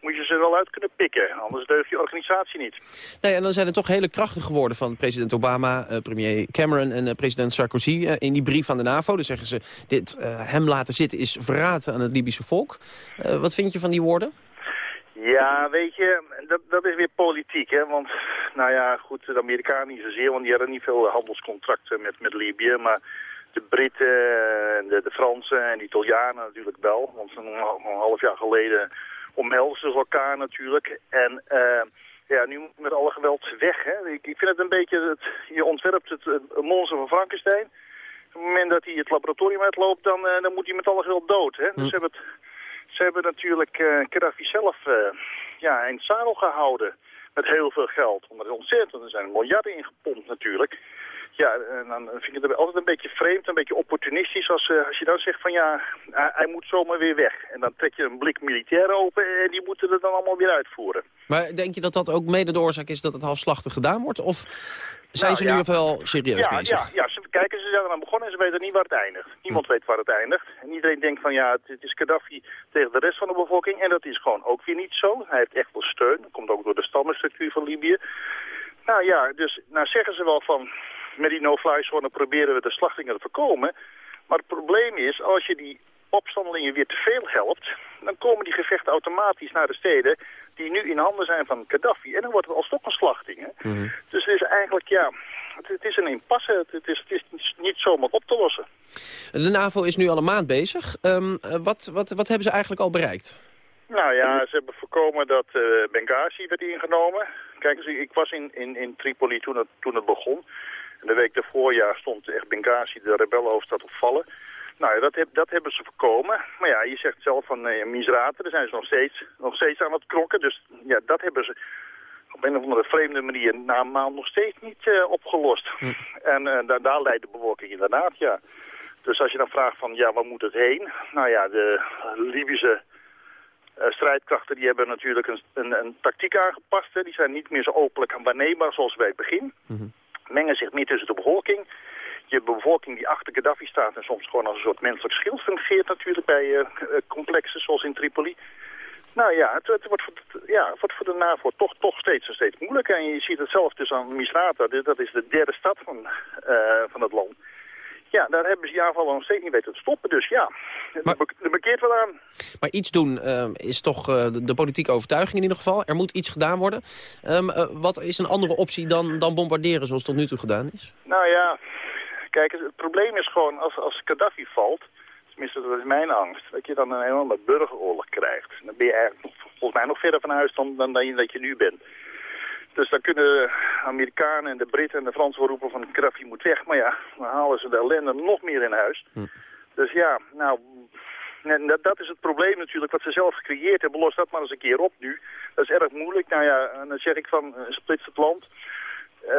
Speaker 25: moet je ze wel uit kunnen pikken. Anders deugt je organisatie niet.
Speaker 5: Nee, en dan zijn er toch hele krachtige woorden van president Obama, uh, premier Cameron en uh, president Sarkozy uh, in die brief aan de NAVO. Dan zeggen ze, dit hem laten zitten is verraten aan het Libische volk. wat vind je van die woorden?
Speaker 25: Ja, weet je, dat, dat is weer politiek, hè. Want, nou ja, goed, de Amerikanen niet zozeer, want die hadden niet veel handelscontracten met, met Libië. Maar de Britten, de, de Fransen en de Italianen natuurlijk wel. Want een, een half jaar geleden omhelzen ze elkaar natuurlijk. En uh, ja, nu met alle geweld weg. Hè. Ik, ik vind het een beetje, het, je ontwerpt het, het monster van Frankenstein. Op het moment dat hij het laboratorium uitloopt, dan, uh, dan moet hij met alle geweld dood. Hè. Dus ze hebben, het, ze hebben natuurlijk uh, Gaddafi zelf ja, in het zadel gehouden met heel veel geld. Er is ontzettend, er zijn miljarden ingepompt natuurlijk. Ja, en dan vind ik het altijd een beetje vreemd, een beetje opportunistisch als, uh, als je dan zegt van ja, hij, hij, moet zomaar weer weg. En dan trek je een blik militair open en die moeten het dan allemaal weer uitvoeren.
Speaker 5: Maar denk je dat dat ook mede de oorzaak is dat het halfslachtig gedaan wordt? Of zijn nou, ze nu wel serieus
Speaker 25: ja,
Speaker 5: bezig?
Speaker 25: Ja, ja ze, kijken, ze zijn er aan begonnen en ze weten niet waar het eindigt. Niemand hm. weet waar het eindigt. En iedereen denkt van ja, het is Gaddafi tegen de rest van de bevolking. En dat is gewoon ook weer niet zo. Hij heeft echt wel steun. Dat komt ook door de stammenstructuur van Libië. Nou ja, dus nou zeggen ze wel van met die no-fly zone proberen we de slachtingen te voorkomen. Maar het probleem is, als je die opstandelingen weer te veel helpt... dan komen die gevechten automatisch naar de steden die nu in handen zijn van Gaddafi. En dan wordt het alsnog een slachting. Hè?
Speaker 5: Mm -hmm.
Speaker 25: Dus het is eigenlijk, ja, het, het is een impasse. Het, is, het is niet zomaar op te lossen.
Speaker 5: De NAVO is nu al een maand bezig. Um, wat, wat, wat hebben ze eigenlijk al bereikt?
Speaker 25: Nou ja, ze hebben voorkomen dat uh, Benghazi werd ingenomen. Kijk eens, ik was in, in, in Tripoli toen het, toen het begon. En de week daarvoor ja, stond echt Benghazi, de rebellenhoofdstad, op vallen. Nou ja, dat, heb, dat hebben ze voorkomen. Maar ja, je zegt zelf van uh, Misraten, daar zijn ze nog steeds, nog steeds aan het krokken. Dus ja, dat hebben ze op een of andere vreemde manier na een maand nog steeds niet uh, opgelost.
Speaker 5: Hm.
Speaker 25: En uh, daar, daar leidt de bevolking inderdaad, ja. Dus als je dan vraagt van, ja, waar moet het heen? Nou ja, de Libische uh, strijdkrachten die hebben natuurlijk een, een, een tactiek aangepast. Hè. Die zijn niet meer zo openlijk en waarneembaar zoals bij het begin.
Speaker 5: Mm -hmm.
Speaker 25: Mengen zich meer tussen de bevolking. Je bevolking die achter Gaddafi staat en soms gewoon als een soort menselijk schild fungeert natuurlijk bij uh, complexen zoals in Tripoli. Nou ja, het, het, wordt, voor, ja, wordt voor de NAVO toch, toch steeds steeds moeilijker. En je ziet het zelf dus aan Misrata, dat is de derde stad van, uh, van het land. Ja, daar hebben ze die aanvallen nog steeds niet weten te stoppen. Dus ja,
Speaker 5: maar,
Speaker 25: er wel aan.
Speaker 5: Maar iets doen uh, is toch uh, de, politieke overtuiging in ieder geval. Er moet iets gedaan worden. Um, uh, wat is een andere optie dan, dan bombarderen zoals tot nu toe gedaan is?
Speaker 25: Nou ja, kijk, het probleem is gewoon als, als Gaddafi valt... tenminste dat is mijn angst... dat je dan een enorme burgeroorlog krijgt. Dan ben je eigenlijk volgens mij nog verder van huis dan, dan, dan je, dat je nu bent. Dus dan kunnen de Amerikanen en de Britten en de Fransen roepen van Gaddafi moet weg. Maar ja, dan halen ze de ellende nog meer in huis.
Speaker 5: Hm.
Speaker 25: Dus ja, nou, dat, dat is het probleem natuurlijk wat ze zelf gecreëerd hebben. Los dat maar eens een keer op nu. Dat is erg moeilijk. Nou ja, dan zeg ik van, uh, splits het land. Uh,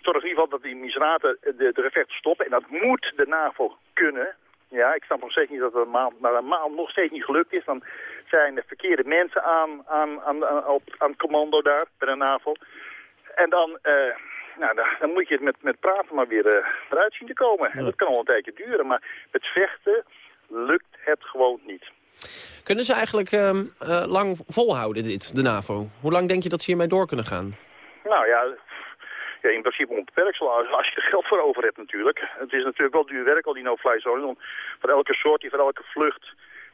Speaker 25: zorg in ieder geval dat die misraten de, de gevechten stoppen. En dat moet de NAVO kunnen. Ja, ik snap nog steeds niet dat het een maand, na een maand nog steeds niet gelukt is. Dan zijn de verkeerde mensen aan, aan, aan, aan, op, aan het commando daar bij de NAVO. En dan, uh, nou, dan, dan, moet je het met, met praten maar weer uh, eruit zien te komen. Ja. En dat kan al een tijdje duren, maar met vechten lukt het gewoon niet.
Speaker 5: Kunnen ze eigenlijk uh, lang volhouden dit, de NAVO? Hoe lang denk je dat ze hiermee door kunnen gaan?
Speaker 25: Nou ja, ja, in principe onbeperkt, als je er geld voor over hebt natuurlijk. Het is natuurlijk wel duur werk, al die no-fly zones. Voor elke soort, voor elke vlucht,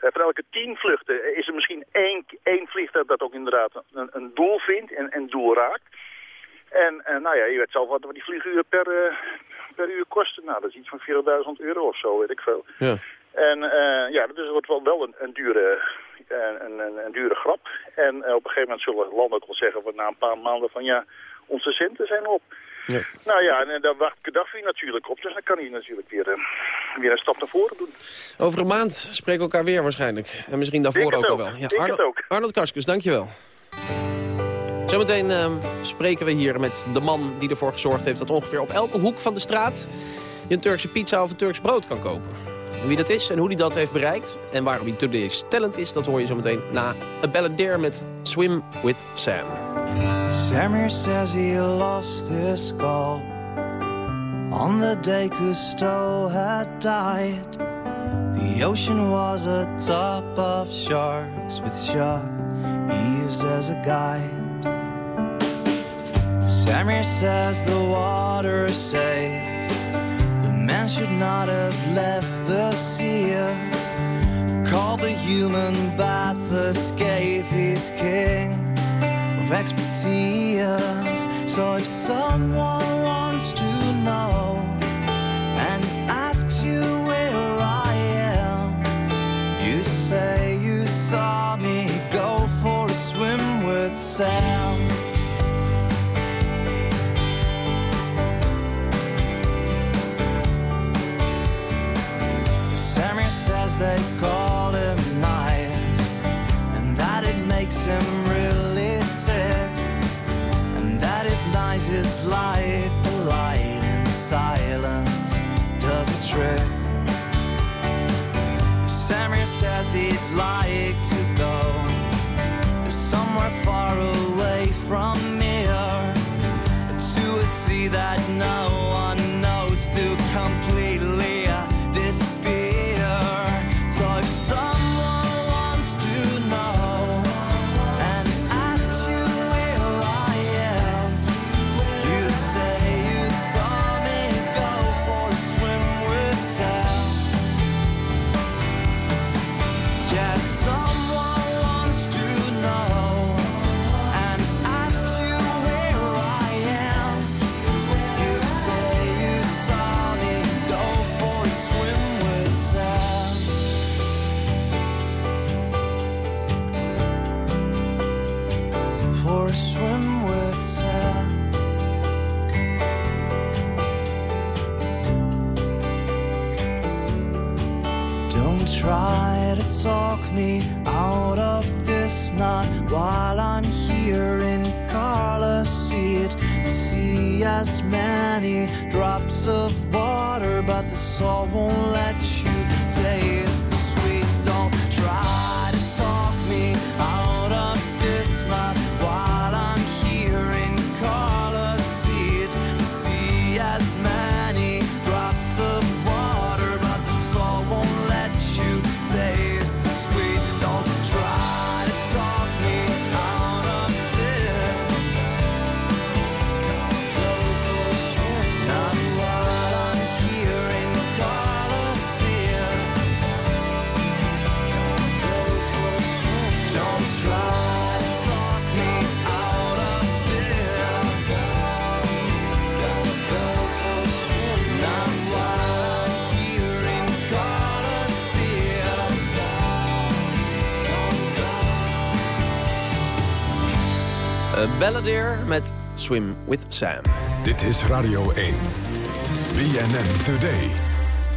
Speaker 25: uh, voor elke tien vluchten is er misschien één, één vliegtuig dat ook inderdaad een, een doel vindt en een doel raakt. En eh, nou ja, je weet zelf wat die vlieguren per, eh, per uur kosten. Nou, dat is iets van 4000 euro of zo, weet ik veel.
Speaker 5: Ja.
Speaker 25: En eh, ja, dus het wordt wel, wel een, een, dure, een, een, een dure grap. En op een gegeven moment zullen landen ook wel zeggen van na een paar maanden van ja, onze centen zijn op.
Speaker 5: Ja.
Speaker 25: Nou ja, en dan wacht Gaddafi natuurlijk op. Dus dan kan hij natuurlijk weer, uh, weer een stap naar voren doen.
Speaker 5: Over een maand spreken we elkaar weer waarschijnlijk. En misschien daarvoor ook al wel. Ja, Arnold,
Speaker 25: ook.
Speaker 5: Arnold Karskus, dankjewel. Zometeen ehm, spreken we hier met de man die ervoor gezorgd heeft... dat ongeveer op elke hoek van de straat je een Turkse pizza of een Turks brood kan kopen. En wie dat is en hoe hij dat heeft bereikt... en waarom hij today's talent is, dat hoor je zometeen na A Balladeer met Swim with Sam.
Speaker 26: Samir says he lost his skull on the day Cousteau had died. The ocean was a top of sharks with shark Eves as a guide. Samir says the water is safe. The man should not have left the seas. Call the human bath escape. He's king of expertise. So if someone wants to know and asks you where I am, you say you saw me go for a swim with Sam. Says they call him nice and that it makes him his life polite and silence does a trick. Samir says he'd like to go somewhere far away from here to a sea that
Speaker 5: Balladeer met Swim with Sam.
Speaker 4: Dit is Radio 1. BNN Today.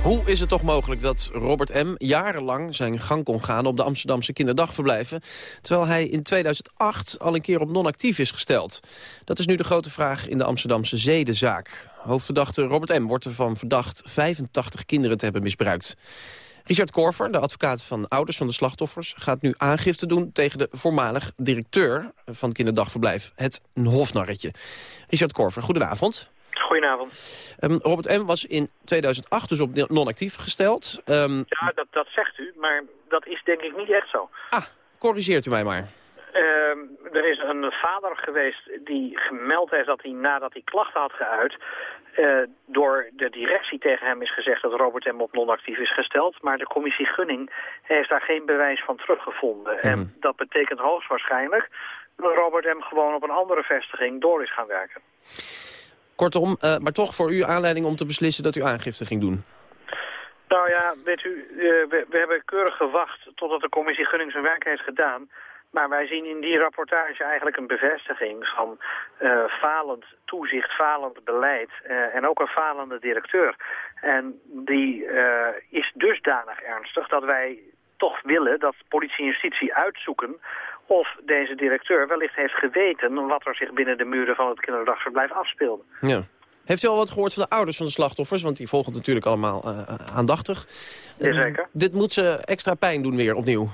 Speaker 5: Hoe is het toch mogelijk dat Robert M. jarenlang zijn gang kon gaan op de Amsterdamse kinderdagverblijven, terwijl hij in 2008 al een keer op non-actief is gesteld? Dat is nu de grote vraag in de Amsterdamse zedenzaak. Hoofdverdachte Robert M. wordt ervan verdacht 85 kinderen te hebben misbruikt. Richard Korver, de advocaat van ouders van de slachtoffers... gaat nu aangifte doen tegen de voormalig directeur van kinderdagverblijf... het Hofnarretje. Richard Korver, goedenavond.
Speaker 27: Goedenavond.
Speaker 5: Ehm, Robert M. was in 2008 dus op non-actief gesteld. Ehm,
Speaker 27: Ja, dat, dat zegt u, maar dat is denk ik niet echt zo.
Speaker 5: corrigeert u mij maar.
Speaker 27: Ehm, er is een vader geweest die gemeld heeft dat hij nadat hij klachten had geuit... eh, door de directie tegen hem is gezegd dat Robert M. op non-actief is gesteld. Maar de commissie Gunning heeft daar geen bewijs van teruggevonden. En dat betekent hoogstwaarschijnlijk Robert M. gewoon op een andere vestiging door is gaan werken.
Speaker 5: Kortom, uh, maar toch voor u aanleiding om te beslissen dat u aangifte ging doen.
Speaker 27: Nou ja, weet u, uh, we, we, hebben keurig gewacht totdat de commissie Gunning zijn werk heeft gedaan. Maar wij zien in die rapportage eigenlijk een bevestiging van uh, falend toezicht, falend beleid uh, en ook een falende directeur. En die uh, is dusdanig ernstig dat wij toch willen dat politie en justitie uitzoeken of deze directeur wellicht heeft geweten wat er zich binnen de muren van het kinderdagverblijf afspeelde.
Speaker 5: Ja. Heeft u al wat gehoord van de ouders van de slachtoffers? Want die volgen natuurlijk allemaal aandachtig.
Speaker 27: Jazeker.
Speaker 5: dit moet ze extra pijn doen weer opnieuw.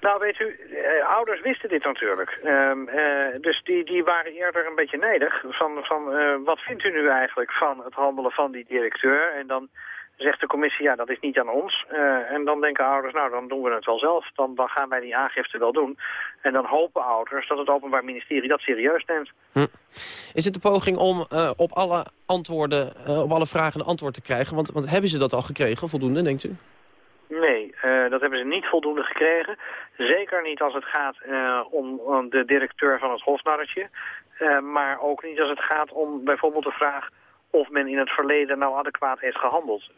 Speaker 27: Nou, weet u, eh, ouders wisten dit natuurlijk. Um, uh, dus die, die waren eerder een beetje nederig. Van, van uh, wat vindt u nu eigenlijk van het handelen van die directeur? En dan zegt de commissie, ja, dat is niet aan ons. Uh, en dan denken ouders, nou, dan doen we het wel zelf. Dan, dan gaan wij die aangifte wel doen. En dan hopen ouders dat het Openbaar Ministerie dat serieus neemt.
Speaker 5: Hm. Is het de poging om uh, op alle antwoorden, uh, op alle vragen een antwoord te krijgen? Want, want hebben ze dat al gekregen, voldoende, denkt u?
Speaker 27: Nee, dat hebben ze niet voldoende gekregen. Zeker niet als het gaat uh, om, de directeur van het hofnarretje. Uh, maar ook niet als het gaat om bijvoorbeeld de vraag of men in het verleden nou adequaat heeft gehandeld.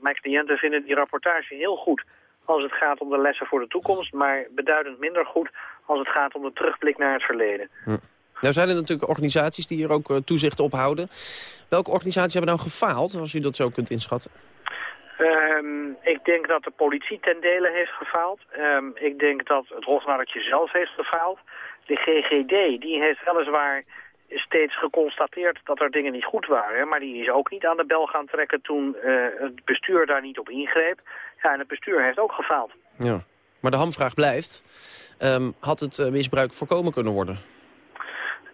Speaker 27: mijn cliënten vinden die rapportage heel goed als het gaat om de lessen voor de toekomst... maar beduidend minder goed als het gaat om de terugblik naar het verleden.
Speaker 5: Hm. Nou zijn er natuurlijk organisaties die hier ook toezicht op houden. Welke organisaties hebben nou gefaald, als u dat zo kunt inschatten?
Speaker 27: Um, ik denk dat de politie ten dele heeft gefaald. Um, ik denk dat het hofnarretje zelf heeft gefaald. De GGD die heeft weliswaar steeds geconstateerd dat er dingen niet goed waren. Maar die is ook niet aan de bel gaan trekken toen uh, het bestuur daar niet op ingreep. Ja, en het bestuur heeft ook gefaald.
Speaker 5: Ja. Maar de hamvraag blijft. Um, had het uh, misbruik voorkomen kunnen worden?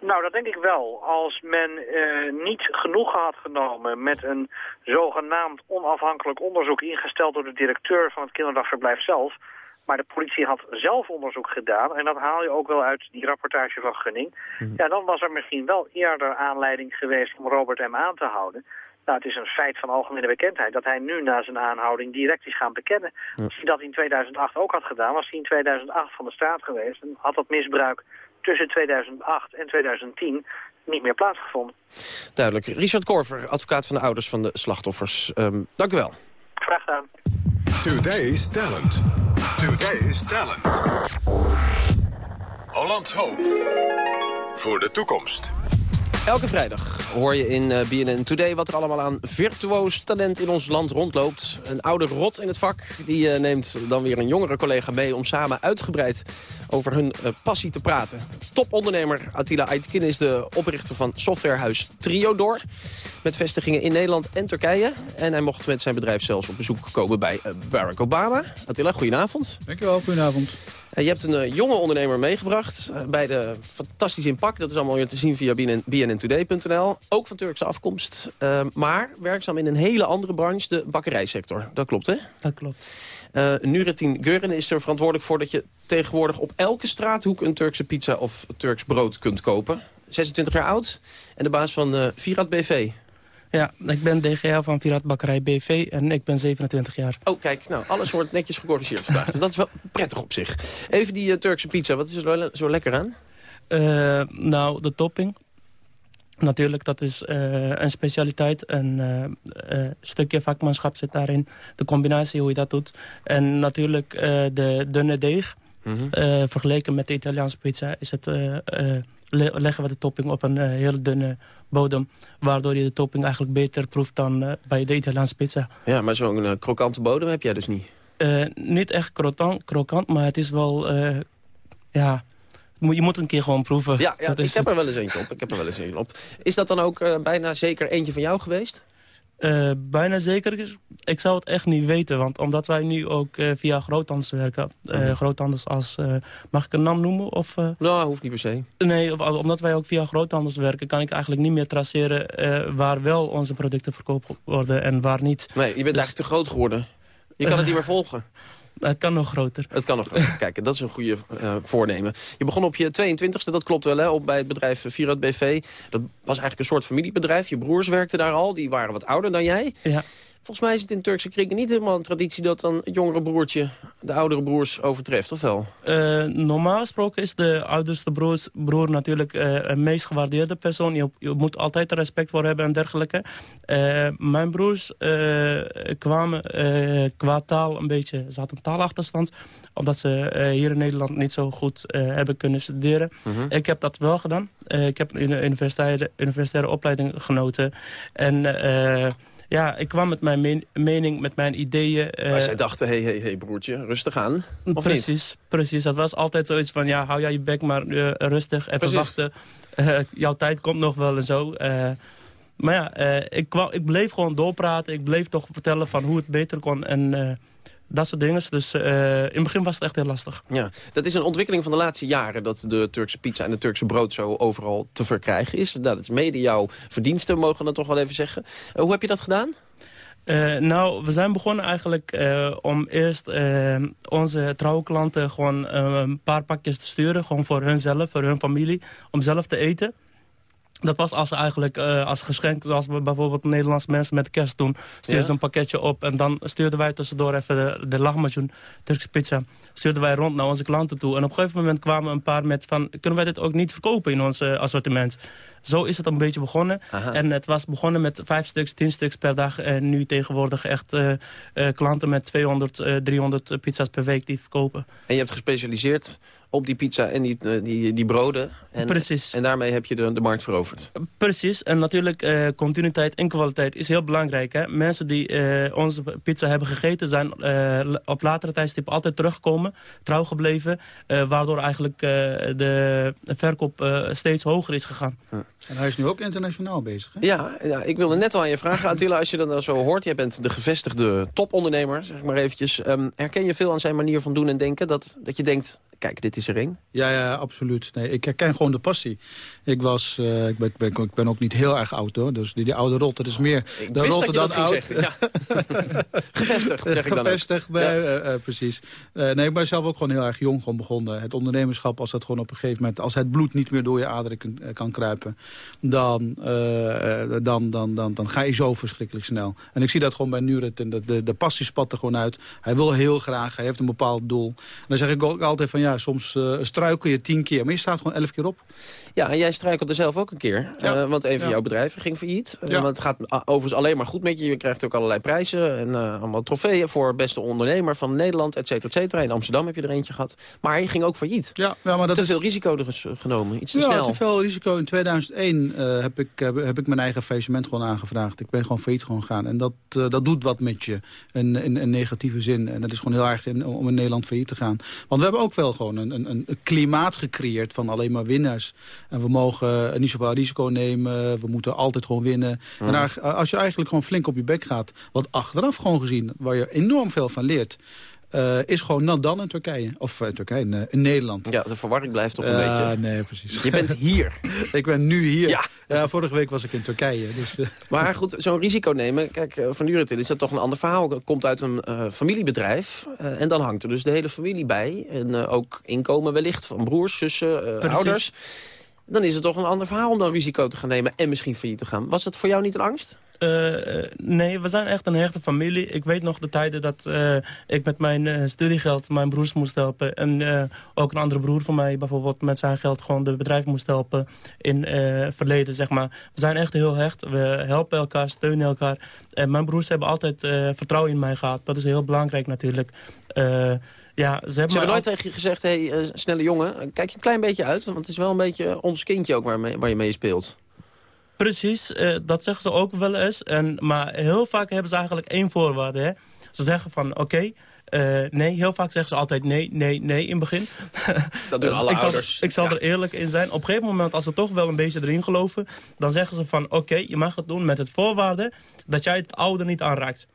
Speaker 27: Nou, dat denk ik wel. Als men uh, niet genoegen had genomen met een zogenaamd onafhankelijk onderzoek ingesteld door de directeur van het kinderdagverblijf zelf, maar de politie had zelf onderzoek gedaan, en dat haal je ook wel uit die rapportage van Gunning, mm. ja, dan was er misschien wel eerder aanleiding geweest om Robert M. aan te houden. Nou, het is een feit van algemene bekendheid dat hij nu na zijn aanhouding direct is gaan bekennen. Als hij dat in 2008 ook had gedaan, was hij in 2008 van de straat geweest en had dat misbruik tussen 2008 en 2010 niet meer plaatsgevonden.
Speaker 5: Duidelijk. Richard Korver, advocaat van de ouders van de slachtoffers. Um, dank u wel.
Speaker 27: Graag gedaan.
Speaker 4: Today's Talent. Today's Talent. Holland Hope. Voor de toekomst.
Speaker 5: Elke vrijdag hoor je in uh, BNN Today wat er allemaal aan virtuoos talent in ons land rondloopt. Een oude rot in het vak die uh, neemt dan weer een jongere collega mee... om samen uitgebreid over hun uh, passie te praten. Topondernemer Attila Aytkin is de oprichter van softwarehuis Triodor... met vestigingen in Nederland en Turkije. En hij mocht met zijn bedrijf zelfs op bezoek komen bij Barack Obama. Attila, goedenavond.
Speaker 28: Dankjewel, goedenavond.
Speaker 5: Je hebt een jonge ondernemer meegebracht bij de Fantastisch Inpak. Dat is allemaal weer te zien via bnntoday.nl. Ook van Turkse afkomst, uh, maar werkzaam in een hele andere branche, de bakkerijsector. Dat klopt, hè?
Speaker 28: Dat klopt.
Speaker 5: Uh, Nurettin Geuren is er verantwoordelijk voor dat je tegenwoordig op elke straathoek een Turkse pizza of Turks brood kunt kopen. 26 jaar oud en de baas van uh, Virat BV.
Speaker 28: Ja, ik ben DGA van Virat Bakkerij BV en ik ben 27 jaar.
Speaker 5: Oh, kijk, nou, alles wordt netjes gecorrigeerd vandaag. dus dat is wel prettig op zich. Even die uh, Turkse pizza, wat is er zo, zo lekker aan?
Speaker 28: Uh, nou, de topping. Natuurlijk, dat is uh, een specialiteit. Een stukje vakmanschap zit daarin. De combinatie, hoe je dat doet. En natuurlijk de dunne deeg. Mm -hmm. vergeleken met de Italiaanse pizza is het, leggen we de topping op een heel dunne bodem. Waardoor je de topping eigenlijk beter proeft dan bij de Italiaanse pizza.
Speaker 5: Ja, maar zo'n krokante bodem heb jij dus niet?
Speaker 28: niet echt krokant, krokant, maar het is wel... ja, je moet een keer gewoon proeven.
Speaker 5: Ja, ja ik heb er wel eens eentje op. Ik heb er wel eens eentje op. Is dat dan ook uh, bijna zeker eentje van jou geweest?
Speaker 28: Uh, bijna zeker. Ik zou het echt niet weten. Want omdat wij nu ook uh, via groothandels werken. Uh, mm -hmm. Groothandels als... mag ik een naam noemen? Of,
Speaker 5: nou, hoeft niet per se.
Speaker 28: Nee, of, omdat wij ook via groothandels werken... kan ik eigenlijk niet meer traceren waar wel onze producten verkoopt worden en waar niet.
Speaker 5: Nee, je bent dus... eigenlijk te groot geworden. Je kan het niet meer volgen.
Speaker 28: Het kan nog groter.
Speaker 5: Het kan nog groter. Kijk, dat is een goede uh, voornemen. Je begon op je 22e, dat klopt wel, hè, op bij het bedrijf Virat BV. Dat was eigenlijk een soort familiebedrijf. Je broers werkten daar al, die waren wat ouder dan jij.
Speaker 28: Ja.
Speaker 5: Volgens mij is het in Turkse kringen niet helemaal een traditie... dat dan het jongere broertje de oudere broers overtreft, of wel?
Speaker 28: Uh, normaal gesproken is de oudste broers, broer natuurlijk uh, een meest gewaardeerde persoon. Je, je, moet altijd respect voor hebben en dergelijke. Uh, mijn broers kwamen qua taal een beetje... Ze hadden een taalachterstand, omdat ze hier in Nederland niet zo goed hebben kunnen studeren.
Speaker 5: Mhm.
Speaker 28: -huh. Ik heb dat wel gedaan. ik heb een universitaire, universitaire opleiding genoten. En ja, ik kwam met mijn men mening, met mijn ideeën.
Speaker 5: Uh, maar zij dachten, hé, hey, hey, broertje, rustig aan.
Speaker 28: Precies,
Speaker 5: niet?
Speaker 28: precies. Dat was altijd zoiets van, ja, hou jij je bek maar uh, rustig, even
Speaker 5: precies.
Speaker 28: wachten. Uh, jouw tijd komt nog wel en zo. maar ja, ik, kwam, ik bleef gewoon doorpraten. Ik bleef toch vertellen van hoe het beter kon. En dat soort dingen. Dus uh, in het begin was het echt heel lastig.
Speaker 5: Ja, dat is een ontwikkeling van de laatste jaren... dat de Turkse pizza en de Turkse brood zo overal te verkrijgen is. Nou, dat is mede jouw verdiensten, mogen we dat toch wel even zeggen. Uh, hoe heb je dat gedaan?
Speaker 28: Uh, nou, we zijn begonnen eigenlijk uh, om eerst uh, onze trouwe klanten gewoon een paar pakjes te sturen. Gewoon voor hunzelf, voor hun familie, om zelf te eten. Dat was als eigenlijk uh, als geschenk, zoals we bijvoorbeeld Nederlandse mensen met kerst doen. Stuurden
Speaker 5: Ja.
Speaker 28: ze een pakketje op en dan stuurden wij tussendoor even de, de lahmacun, Turkse pizza. Stuurden wij rond naar onze klanten toe. En op een gegeven moment kwamen een paar met van, kunnen wij dit ook niet verkopen in ons uh, assortiment? Zo is het een beetje begonnen.
Speaker 5: Aha.
Speaker 28: En het was begonnen met vijf stuks, tien stuks per dag. En nu tegenwoordig echt uh, klanten met 200, 300 pizza's per week die verkopen.
Speaker 5: En je hebt gespecialiseerd op die pizza en die, uh, die, die broden. En,
Speaker 28: Precies.
Speaker 5: En daarmee heb je de, de markt veroverd.
Speaker 28: Precies. En natuurlijk, uh, continuïteit en kwaliteit is heel belangrijk. Hè? Mensen die uh, onze pizza hebben gegeten... zijn op latere tijdstip altijd teruggekomen, trouw gebleven... waardoor eigenlijk de verkoop steeds hoger is gegaan.
Speaker 5: Ja.
Speaker 17: En hij is nu ook internationaal bezig, hè?
Speaker 5: Ja, ja, ik wilde net al aan je vragen, Attila, als je dat nou zo hoort. Jij bent de gevestigde topondernemer, zeg ik maar eventjes. Um, herken je veel aan zijn manier van doen en denken? Dat, dat je denkt, kijk, dit is
Speaker 17: Ja, ja, absoluut. Nee, ik herken gewoon de passie. Ik, was, uh, ik, ben, ik, ben, ik ben ook niet heel erg oud, hoor. Dus die, die oude rotte is meer
Speaker 5: ik
Speaker 17: de
Speaker 5: wist
Speaker 17: rotte
Speaker 5: dat
Speaker 17: dan
Speaker 5: oud. Ja. Gevestigd, zeg ik dan
Speaker 17: Gevestigd,
Speaker 5: ook.
Speaker 17: nee, ja. uh, uh, precies. nee, ik ben zelf ook gewoon heel erg jong gewoon begonnen. Het ondernemerschap, als dat gewoon op een gegeven moment... als het bloed niet meer door je aderen kan, kan kruipen... dan, dan, dan, dan, dan ga je zo verschrikkelijk snel. En ik zie dat gewoon bij Nuret. En de, de, de passie spat er gewoon uit. Hij wil heel graag, hij heeft een bepaald doel. En dan zeg ik ook altijd van ja, soms uh, struikel je tien keer. Maar je staat gewoon elf keer op.
Speaker 5: Ja, en jij struikelde zelf ook een keer. Ja. Uh, want een van ja. jouw bedrijven ging failliet. Uh,
Speaker 17: ja.
Speaker 5: want het gaat overigens alleen maar goed met je. Je krijgt ook allerlei prijzen en allemaal trofeeën... voor beste ondernemer van Nederland, et cetera, et cetera. In Amsterdam heb je er eentje gehad. Maar je ging ook failliet.
Speaker 17: Ja, ja, maar dat
Speaker 5: te
Speaker 17: is...
Speaker 5: veel risico dus genomen, iets te
Speaker 17: ja,
Speaker 5: snel.
Speaker 17: te veel risico. In 2001 heb, ik, heb, heb ik mijn eigen faillissement gewoon aangevraagd. Ik ben gewoon failliet gewoon gegaan. En dat, dat doet wat met je. In, in, in negatieve zin. En dat is gewoon heel erg in, om in Nederland failliet te gaan. Want we hebben ook wel gewoon een, een, een klimaat gecreëerd van alleen maar winnaars. En we mogen niet zoveel risico nemen. We moeten altijd gewoon winnen. En daar, als je eigenlijk gewoon flink op je bek gaat... wat achteraf gewoon gezien, waar je enorm veel van leert... Uh, is gewoon nat dan in Turkije. Of uh, Turkije, in, uh, in, Nederland.
Speaker 5: Ja, de verwarring blijft toch een beetje.
Speaker 17: Nee, precies.
Speaker 5: Je bent hier.
Speaker 17: ik ben nu hier.
Speaker 5: Ja.
Speaker 17: ja. vorige week was ik in Turkije. Dus,
Speaker 5: maar goed, zo'n risico nemen. Kijk, van Duratil is dat toch een ander verhaal. Het komt uit een familiebedrijf. en dan hangt er dus de hele familie bij. En ook inkomen wellicht van broers, zussen, ouders. Dan is het toch een ander verhaal om dan risico te gaan nemen en misschien failliet te gaan. Was het voor jou niet een angst?
Speaker 28: Uh, nee, we zijn echt een hechte familie. Ik weet nog de tijden dat uh, ik met mijn studiegeld mijn broers moest helpen. En ook een andere broer van mij bijvoorbeeld met zijn geld gewoon de bedrijf moest helpen in verleden, zeg maar. We zijn echt heel hecht. We helpen elkaar, steunen elkaar. En mijn broers hebben altijd vertrouwen in mij gehad. Dat is heel belangrijk natuurlijk. Ja, ze hebben,
Speaker 5: ze hebben nooit tegen je gezegd, hé, hey, snelle jongen, kijk je een klein beetje uit. Want het is wel een beetje ons kindje ook waar, mee, waar je mee speelt.
Speaker 28: Precies, uh, dat zeggen ze ook wel eens. En, maar heel vaak hebben ze eigenlijk één voorwaarde. Hè? Ze zeggen van, oké, okay, uh, nee. Heel vaak zeggen ze altijd nee, nee, nee in het begin.
Speaker 5: Dat doen
Speaker 28: dus
Speaker 5: alle
Speaker 28: ik zal,
Speaker 5: ouders.
Speaker 28: Ik zal ja. er eerlijk in zijn. Op een gegeven moment, als ze toch wel een beetje erin geloven... dan zeggen ze van, oké, okay, je mag het doen met het voorwaarde... dat jij het oude niet aanraakt.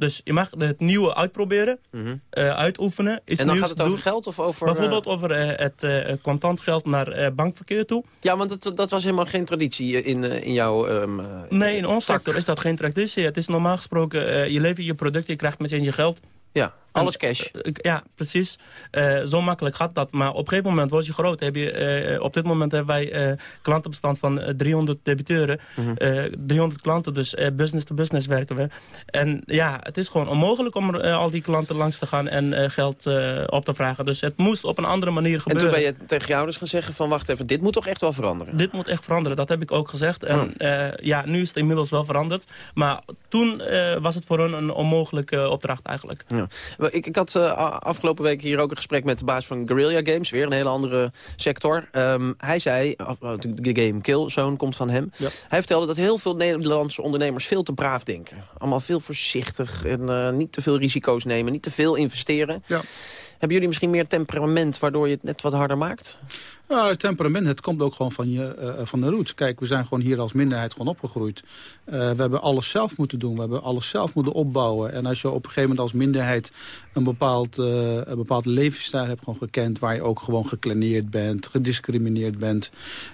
Speaker 28: Dus je mag het nieuwe uitproberen,
Speaker 5: mm -hmm.
Speaker 28: uh, uitoefenen.
Speaker 5: en dan gaat het over geld of over...
Speaker 28: Bijvoorbeeld over uh, het uh, contant geld naar bankverkeer toe.
Speaker 5: Ja, want het, dat was helemaal geen traditie in, in jouw um,
Speaker 28: Nee, in ons sector is dat geen traditie. Het is normaal gesproken, je levert je product, je krijgt meteen je geld.
Speaker 5: Ja, Alles cash.
Speaker 28: Eh, ja, precies. Eh, zo makkelijk gaat dat. Maar op een gegeven moment word je groot. Heb je, eh, op dit moment hebben wij eh, klantenbestand van eh, 300 debiteuren. Eh, 300 klanten, dus business to business werken we. En ja, het is gewoon onmogelijk om al die klanten langs te gaan en geld op te vragen. Dus het moest op een andere manier
Speaker 5: En
Speaker 28: gebeuren.
Speaker 5: toen ben je tegen je ouders gaan zeggen van wacht even, dit moet toch echt wel veranderen?
Speaker 28: Dit moet echt veranderen, dat heb ik ook gezegd. En eh, ja, nu is het inmiddels wel veranderd. Maar toen was het voor hun een onmogelijke opdracht eigenlijk.
Speaker 5: Ja. Ik, ik had eh, afgelopen week hier ook een gesprek met de baas van Guerrilla Games. Weer een hele andere sector. Ehm, hij zei, uh, uh, de game Killzone komt van hem. Hij vertelde dat heel veel Nederlandse ondernemers veel te braaf denken. Allemaal veel voorzichtig en eh, niet te veel risico's nemen. Niet te veel investeren. Hebben jullie misschien meer temperament waardoor je het net wat harder maakt?
Speaker 17: Ja, het temperament, het komt ook gewoon van, je, eh, van de roots. Kijk, we zijn gewoon hier als minderheid gewoon opgegroeid. Eh, we hebben alles zelf moeten doen. We hebben alles zelf moeten opbouwen. En als je op een gegeven moment als minderheid een bepaald, eh, een bepaald levensstijl hebt gewoon gekend... waar je ook gewoon gekleineerd bent, gediscrimineerd bent...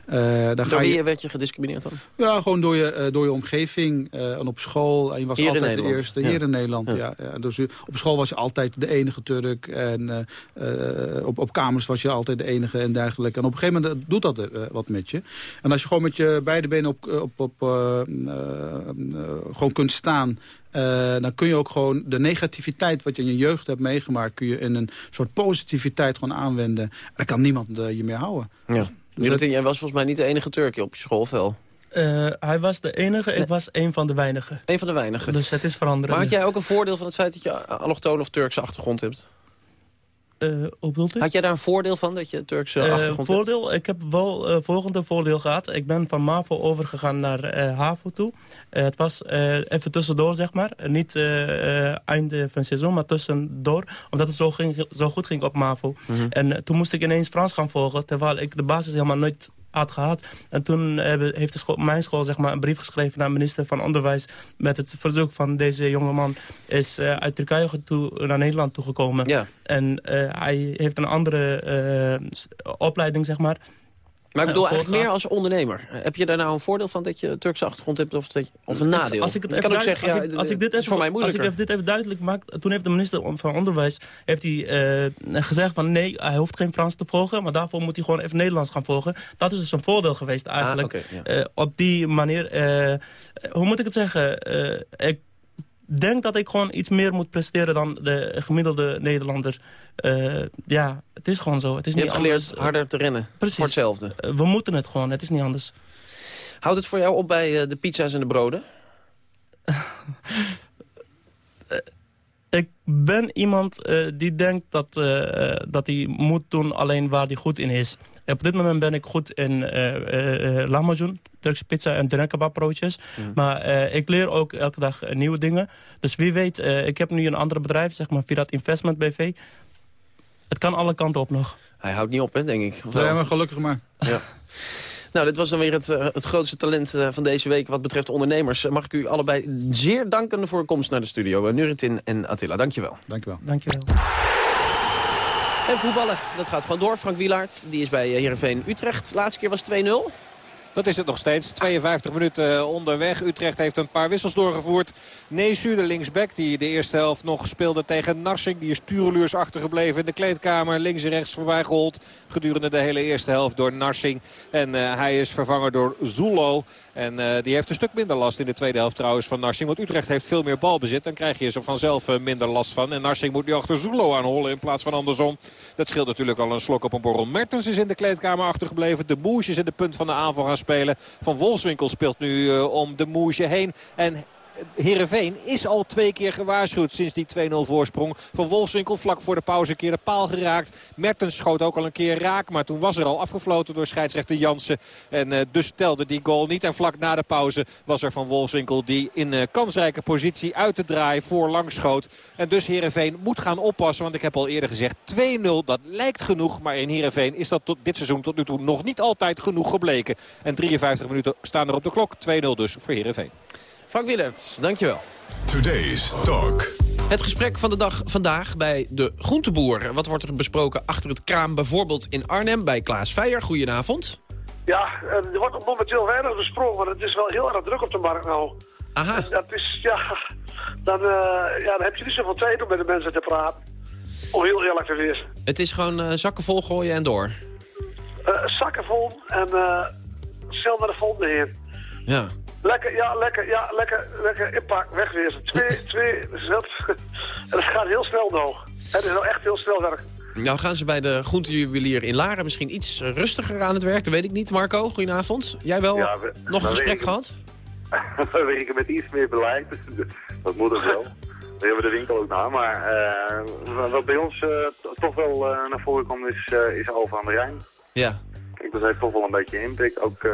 Speaker 17: dan
Speaker 5: Door
Speaker 17: ga
Speaker 5: wie
Speaker 17: je,
Speaker 5: werd je gediscrimineerd dan?
Speaker 17: ja, gewoon door je, door je omgeving en op school. En je was
Speaker 5: Hier
Speaker 17: altijd de eerste.
Speaker 5: ja.
Speaker 17: Hier in Nederland,
Speaker 5: Ja.
Speaker 17: ja. Dus op school was je altijd de enige Turk. En eh, eh, op, op kamers was je altijd de enige en dergelijke. En op een gegeven moment eh, doet dat wat met je. En als je gewoon met je beide benen op, op, op eh, eh, eh, gewoon kunt staan... eh, dan kun je ook gewoon de negativiteit wat je in je jeugd hebt meegemaakt... kun je in een soort positiviteit gewoon aanwenden. En dan kan niemand je meer houden.
Speaker 5: Ja. Milutin, jij was volgens mij niet de enige Turkje op je school, of wel?
Speaker 28: Eh, hij was de enige, ik was een van de weinigen.
Speaker 5: Een van de weinigen.
Speaker 28: Dus het is veranderen.
Speaker 5: Maar had jij ook een voordeel van het feit dat je allochtoon of Turkse achtergrond hebt?
Speaker 28: Eh?
Speaker 5: Had jij daar een voordeel van, dat je Turkse
Speaker 28: Eh,
Speaker 5: achtergrond
Speaker 28: voordeel, ik heb wel eh volgende voordeel gehad. Ik ben van MAVO overgegaan naar HAVO toe. Het was even tussendoor, zeg maar. Niet einde van het seizoen, maar tussendoor. Omdat het zo, ging, zo goed ging op MAVO.
Speaker 5: Mhm.
Speaker 28: En toen moest ik ineens Frans gaan volgen, terwijl ik de basis helemaal nooit had gehad. En toen hebben- heeft de school, mijn school zeg maar, een brief geschreven naar de minister van Onderwijs... met het verzoek van deze jongeman is eh, uit Turkije toe, naar Nederland toegekomen.
Speaker 5: Ja.
Speaker 28: En eh, hij heeft een andere eh, opleiding, zeg maar.
Speaker 5: Maar ik bedoel eigenlijk meer als ondernemer. Eh, Heb je daar nou een voordeel van dat je Turkse achtergrond hebt of, dat je, of een nadeel?
Speaker 28: Als ik, het
Speaker 5: kan ook zeggen,
Speaker 28: als
Speaker 5: ja,
Speaker 28: ik, als ik dit even,
Speaker 5: voor mij
Speaker 28: Als ik dit even duidelijk maak, toen heeft de minister van Onderwijs heeft hij, eh, gezegd van nee, hij hoeft geen Frans te volgen, maar daarvoor moet hij gewoon even Nederlands gaan volgen. Dat is dus een voordeel geweest eigenlijk.
Speaker 5: Ah, ja.
Speaker 28: Eh, op die manier, hoe moet ik het zeggen, ik denk dat ik gewoon iets meer moet presteren dan de gemiddelde Nederlander. Eh, ja, het is gewoon zo. Het is
Speaker 5: Je
Speaker 28: niet
Speaker 5: hebt geleerd
Speaker 28: anders.
Speaker 5: harder te rennen.
Speaker 28: Precies.
Speaker 5: Voor hetzelfde.
Speaker 28: Eh, we moeten het gewoon, het is niet anders.
Speaker 5: Houdt het voor jou op bij eh, de pizza's en de broden?
Speaker 28: Ik ben iemand die denkt dat, dat hij moet doen alleen waar hij goed in is. Op dit moment ben ik goed in lahmacun, Turkse pizza en broodjes. Maar eh, ik leer ook elke dag nieuwe dingen. Dus wie weet, ik heb nu een ander bedrijf, zeg maar Virat Investment BV. Het kan alle kanten op nog.
Speaker 5: Hij houdt niet op, hè, denk ik.
Speaker 17: Ja, maar gelukkig maar.
Speaker 5: Ja. Nou, dit was dan weer het, eh, het grootste talent eh, van deze week wat betreft ondernemers. Eh, Mag ik u allebei zeer danken voor uw komst naar de studio. Uh, Nuritin en Attila, dankjewel.
Speaker 17: Dankjewel.
Speaker 28: Dankjewel.
Speaker 5: En voetballen, dat gaat gewoon door. Frank Wielaert, die is bij eh, Heerenveen Utrecht. Laatste keer was 2-0.
Speaker 6: Dat is het nog steeds. 52 minuten onderweg. Utrecht heeft een paar wissels doorgevoerd. Neesu, de linksback, die de eerste helft nog speelde tegen Narsing. Die is tureluurs achtergebleven in de kleedkamer. Links en rechts voorbij gehold gedurende de hele eerste helft door Narsing. En eh, hij is vervangen door Zulo. En eh, die heeft een stuk minder last in de tweede helft trouwens van Narsing. Want Utrecht heeft veel meer balbezit. Dan krijg je er vanzelf eh, minder last van. En Narsing moet nu achter Zulo aanhollen in plaats van andersom. Dat scheelt natuurlijk al een slok op een borrel. Mertens is in de kleedkamer achtergebleven. De Moes is in de punt van de aanval gaan spelen. Van Wolfswinkel speelt nu eh, om de Moesje heen. En Heerenveen is al twee keer gewaarschuwd sinds die 2-0 voorsprong. Van Wolfswinkel vlak voor de pauze een keer de paal geraakt. Mertens schoot ook al een keer raak. Maar toen was er al afgefloten door scheidsrechter Jansen. En uh, dus telde die goal niet. En vlak na de pauze was er van Wolfswinkel die in uh, kansrijke positie uit te draaien voorlangs schoot. En dus Heerenveen moet gaan oppassen. Want ik heb al eerder gezegd 2-0 dat lijkt genoeg. Maar in Heerenveen is dat tot dit seizoen tot nu toe nog niet altijd genoeg gebleken. En 53 minuten staan er op de klok. 2-0 dus voor Heerenveen.
Speaker 5: Frank Willert, dankjewel.
Speaker 4: Today's Talk.
Speaker 5: Het gesprek van de dag vandaag bij de groenteboer. Wat wordt er besproken achter het kraam bijvoorbeeld in Arnhem bij Klaas Veijer? Goedenavond.
Speaker 29: Ja, er wordt momenteel weinig besproken, maar het is wel heel erg druk op de markt nou.
Speaker 5: Aha.
Speaker 29: Dat is, ja, dan, eh, ja, dan heb je niet zoveel tijd om met de mensen te praten. Om heel eerlijk te wezen.
Speaker 5: Het is gewoon eh, zakken vol gooien en door.
Speaker 29: Eh, zakken vol en uh, snel naar de volgende heen.
Speaker 5: Ja.
Speaker 29: Lekker, ja, lekker, ja, lekker, lekker inpak, wegwezen. Twee, twee, zet. en het gaat heel snel nog. Het is nou echt heel snel werk.
Speaker 5: Nou gaan ze bij de groentejuwelier in Laren misschien iets rustiger aan het werk. Dat weet ik niet. Marco, goedenavond. Jij wel
Speaker 30: Ja, we-
Speaker 5: nog een gesprek gehad?
Speaker 30: we werken met iets meer beleid. Dat moet ook wel. We hebben de winkel ook na. Maar eh, wat bij ons eh, toch wel eh, naar voren komt is, is Alphen aan de Rijn.
Speaker 5: Ja.
Speaker 30: Kijk, dat heeft toch wel een beetje impact. Ook eh,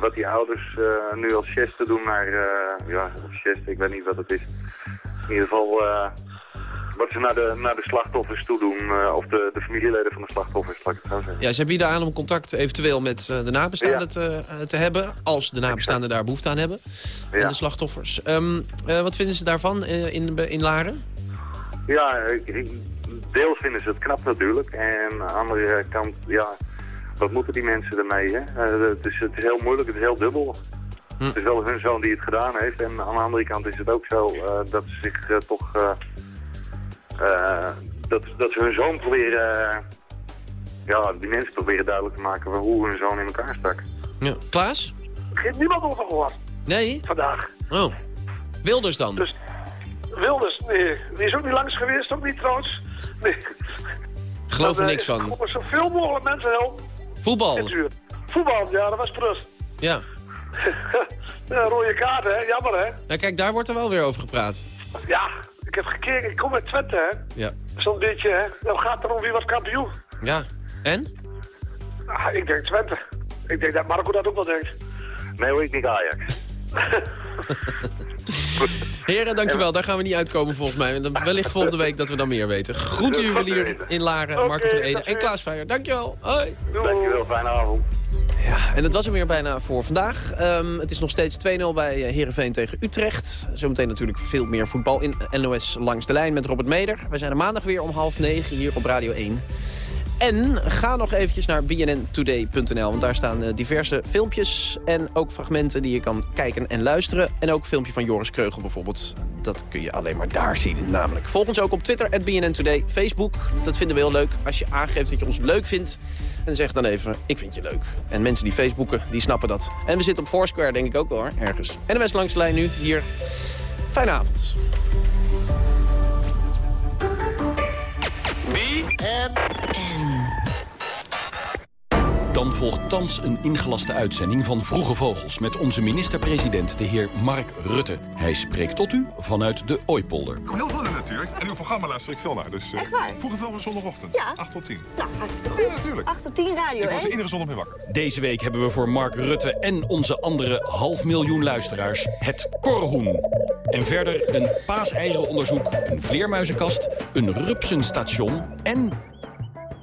Speaker 30: wat die ouders eh, nu als geste doen naar... eh, ja, geste, ik weet niet wat het is. In ieder geval... wat ze naar de, naar de slachtoffers toe doen. of de, de familieleden van de slachtoffers, laat ik het zo zeggen.
Speaker 5: Ja, ze bieden aan om contact eventueel met de nabestaanden te, te hebben. Als de nabestaanden daar behoefte aan hebben. En de slachtoffers. Ehm, eh, wat vinden ze daarvan in, in Laren?
Speaker 30: Ja, ik, ik- deels vinden ze het knap natuurlijk. En aan de andere kant, ja, wat moeten die mensen ermee? Hè? Eh, het, is, het is heel moeilijk, het is heel dubbel. Het is wel hun zoon die het gedaan heeft. En aan de andere kant is het ook zo eh, dat ze zich eh, toch... eh, eh, dat, dat ze hun zoon proberen... eh, ja, die mensen proberen duidelijk te maken van hoe hun zoon in elkaar stak.
Speaker 5: Ja. Klaas?
Speaker 29: Er heeft niemand over gehoord
Speaker 5: Nee?
Speaker 29: vandaag.
Speaker 5: Oh. Wilders dan?
Speaker 29: Dus Wilders, nee. Die is ook niet langs geweest, ook niet trouwens. Nee.
Speaker 5: Geloof er niks van.
Speaker 29: gewoon Zoveel mogelijk mensen helpen.
Speaker 5: Voetbal?
Speaker 29: Voetbal, ja, dat was prust.
Speaker 5: Ja.
Speaker 29: Ja, rode kaart, hè? Jammer, hè?
Speaker 5: Nou kijk, daar wordt er wel weer over gepraat.
Speaker 29: Ja, ik heb gekeken. Ik kom uit Twente, hè?
Speaker 5: Ja.
Speaker 29: Zo'n beetje, hè? Dan gaat het erom wie wordt kampioen.
Speaker 5: Ja. En?
Speaker 29: Ah, ik denk Twente. Ik denk dat Marco dat ook wel denkt.
Speaker 30: Nee hoor, ik denk Ajax.
Speaker 5: Heren, dankjewel. Daar gaan we niet uitkomen volgens mij. En dan wellicht volgende week dat we dan meer weten. Groentejuwelier in Laren, Marco van Ede en Klaas Feijer. Dankjewel. Hoi.
Speaker 30: Dankjewel, fijne avond.
Speaker 5: Ja, en dat was hem weer bijna voor vandaag. Ehm, het is nog steeds 2-0 bij eh, Heerenveen tegen Utrecht. Zometeen natuurlijk veel meer voetbal in NOS Langs de Lijn met Robert Meder. We zijn er maandag weer om half negen hier op Radio 1. En ga nog eventjes naar bnntoday.nl, want daar staan eh, diverse filmpjes... en ook fragmenten die je kan kijken en luisteren. En ook een filmpje van Joris Kreugel bijvoorbeeld. Dat kun je alleen maar daar zien, namelijk. Volg ons ook op Twitter, at BNN Today, Facebook. Dat vinden we heel leuk. Als je aangeeft dat je ons leuk vindt, en zeg dan even, ik vind je leuk. En mensen die Facebooken, die snappen dat. En we zitten op Foursquare, denk ik ook wel, hoor, ergens. En de West langs de lijn nu, hier. Fijne avond.
Speaker 31: Volgt thans een ingelaste uitzending van Vroege Vogels... met onze minister-president, de heer Mark Rutte. Hij spreekt tot u vanuit de Ooipolder.
Speaker 32: Ik kom heel veel in natuurlijk. En uw programma luister ik veel naar. Dus, uh,
Speaker 33: Echt waar?
Speaker 32: Vroeger veel zondagochtend.
Speaker 33: Ja.
Speaker 32: 8 tot 10.
Speaker 33: Nou, hartstikke goed.
Speaker 32: Ja, natuurlijk.
Speaker 33: 8 tot 10 radio,
Speaker 32: Ik word er iedere zondag mee wakker.
Speaker 31: Deze week hebben we voor Mark Rutte en onze andere half miljoen luisteraars... het korhoen. En verder een paaseirenonderzoek, een vleermuizenkast... een rupsenstation en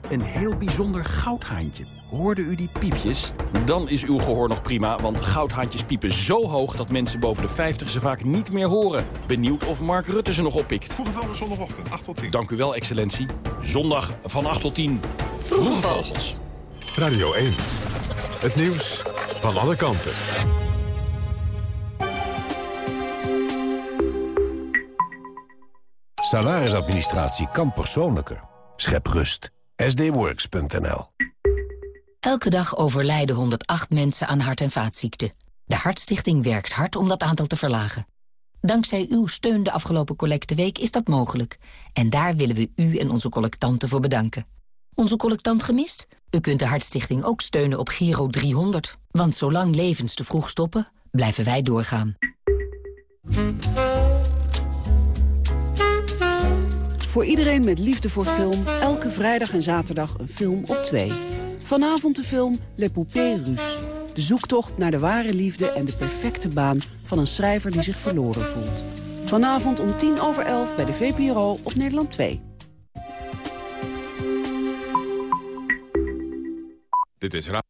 Speaker 31: een heel bijzonder goudhaantje. Hoorde u die piepjes? Dan is uw gehoor nog prima, want goudhaantjes piepen zo hoog... dat mensen boven de 50 ze vaak niet meer horen. Benieuwd of Mark Rutte ze nog oppikt.
Speaker 32: Vroeger veel zondagochtend. 8 tot 10.
Speaker 31: Dank u wel, excellentie. Zondag van 8 tot 10. Vroege Vogels.
Speaker 4: Radio 1. Het nieuws van alle kanten.
Speaker 34: Salarisadministratie kan persoonlijker. Schep rust. sdworks.nl
Speaker 35: Elke dag overlijden 108 mensen aan hart- en vaatziekten. De Hartstichting werkt hard om dat aantal te verlagen. Dankzij uw steun de afgelopen collecteweek is dat mogelijk. En daar willen we u en onze collectanten voor bedanken. Onze collectant gemist? U kunt de Hartstichting ook steunen op Giro 300. Want zolang levens te vroeg stoppen, blijven wij doorgaan.
Speaker 36: Voor iedereen met liefde voor film, elke vrijdag en zaterdag een film op twee. Vanavond de film Le Poupée Russe. De zoektocht naar de ware liefde en de perfecte baan van een schrijver die zich verloren voelt. Vanavond om tien over elf bij de VPRO op Nederland 2.
Speaker 4: Dit is Ra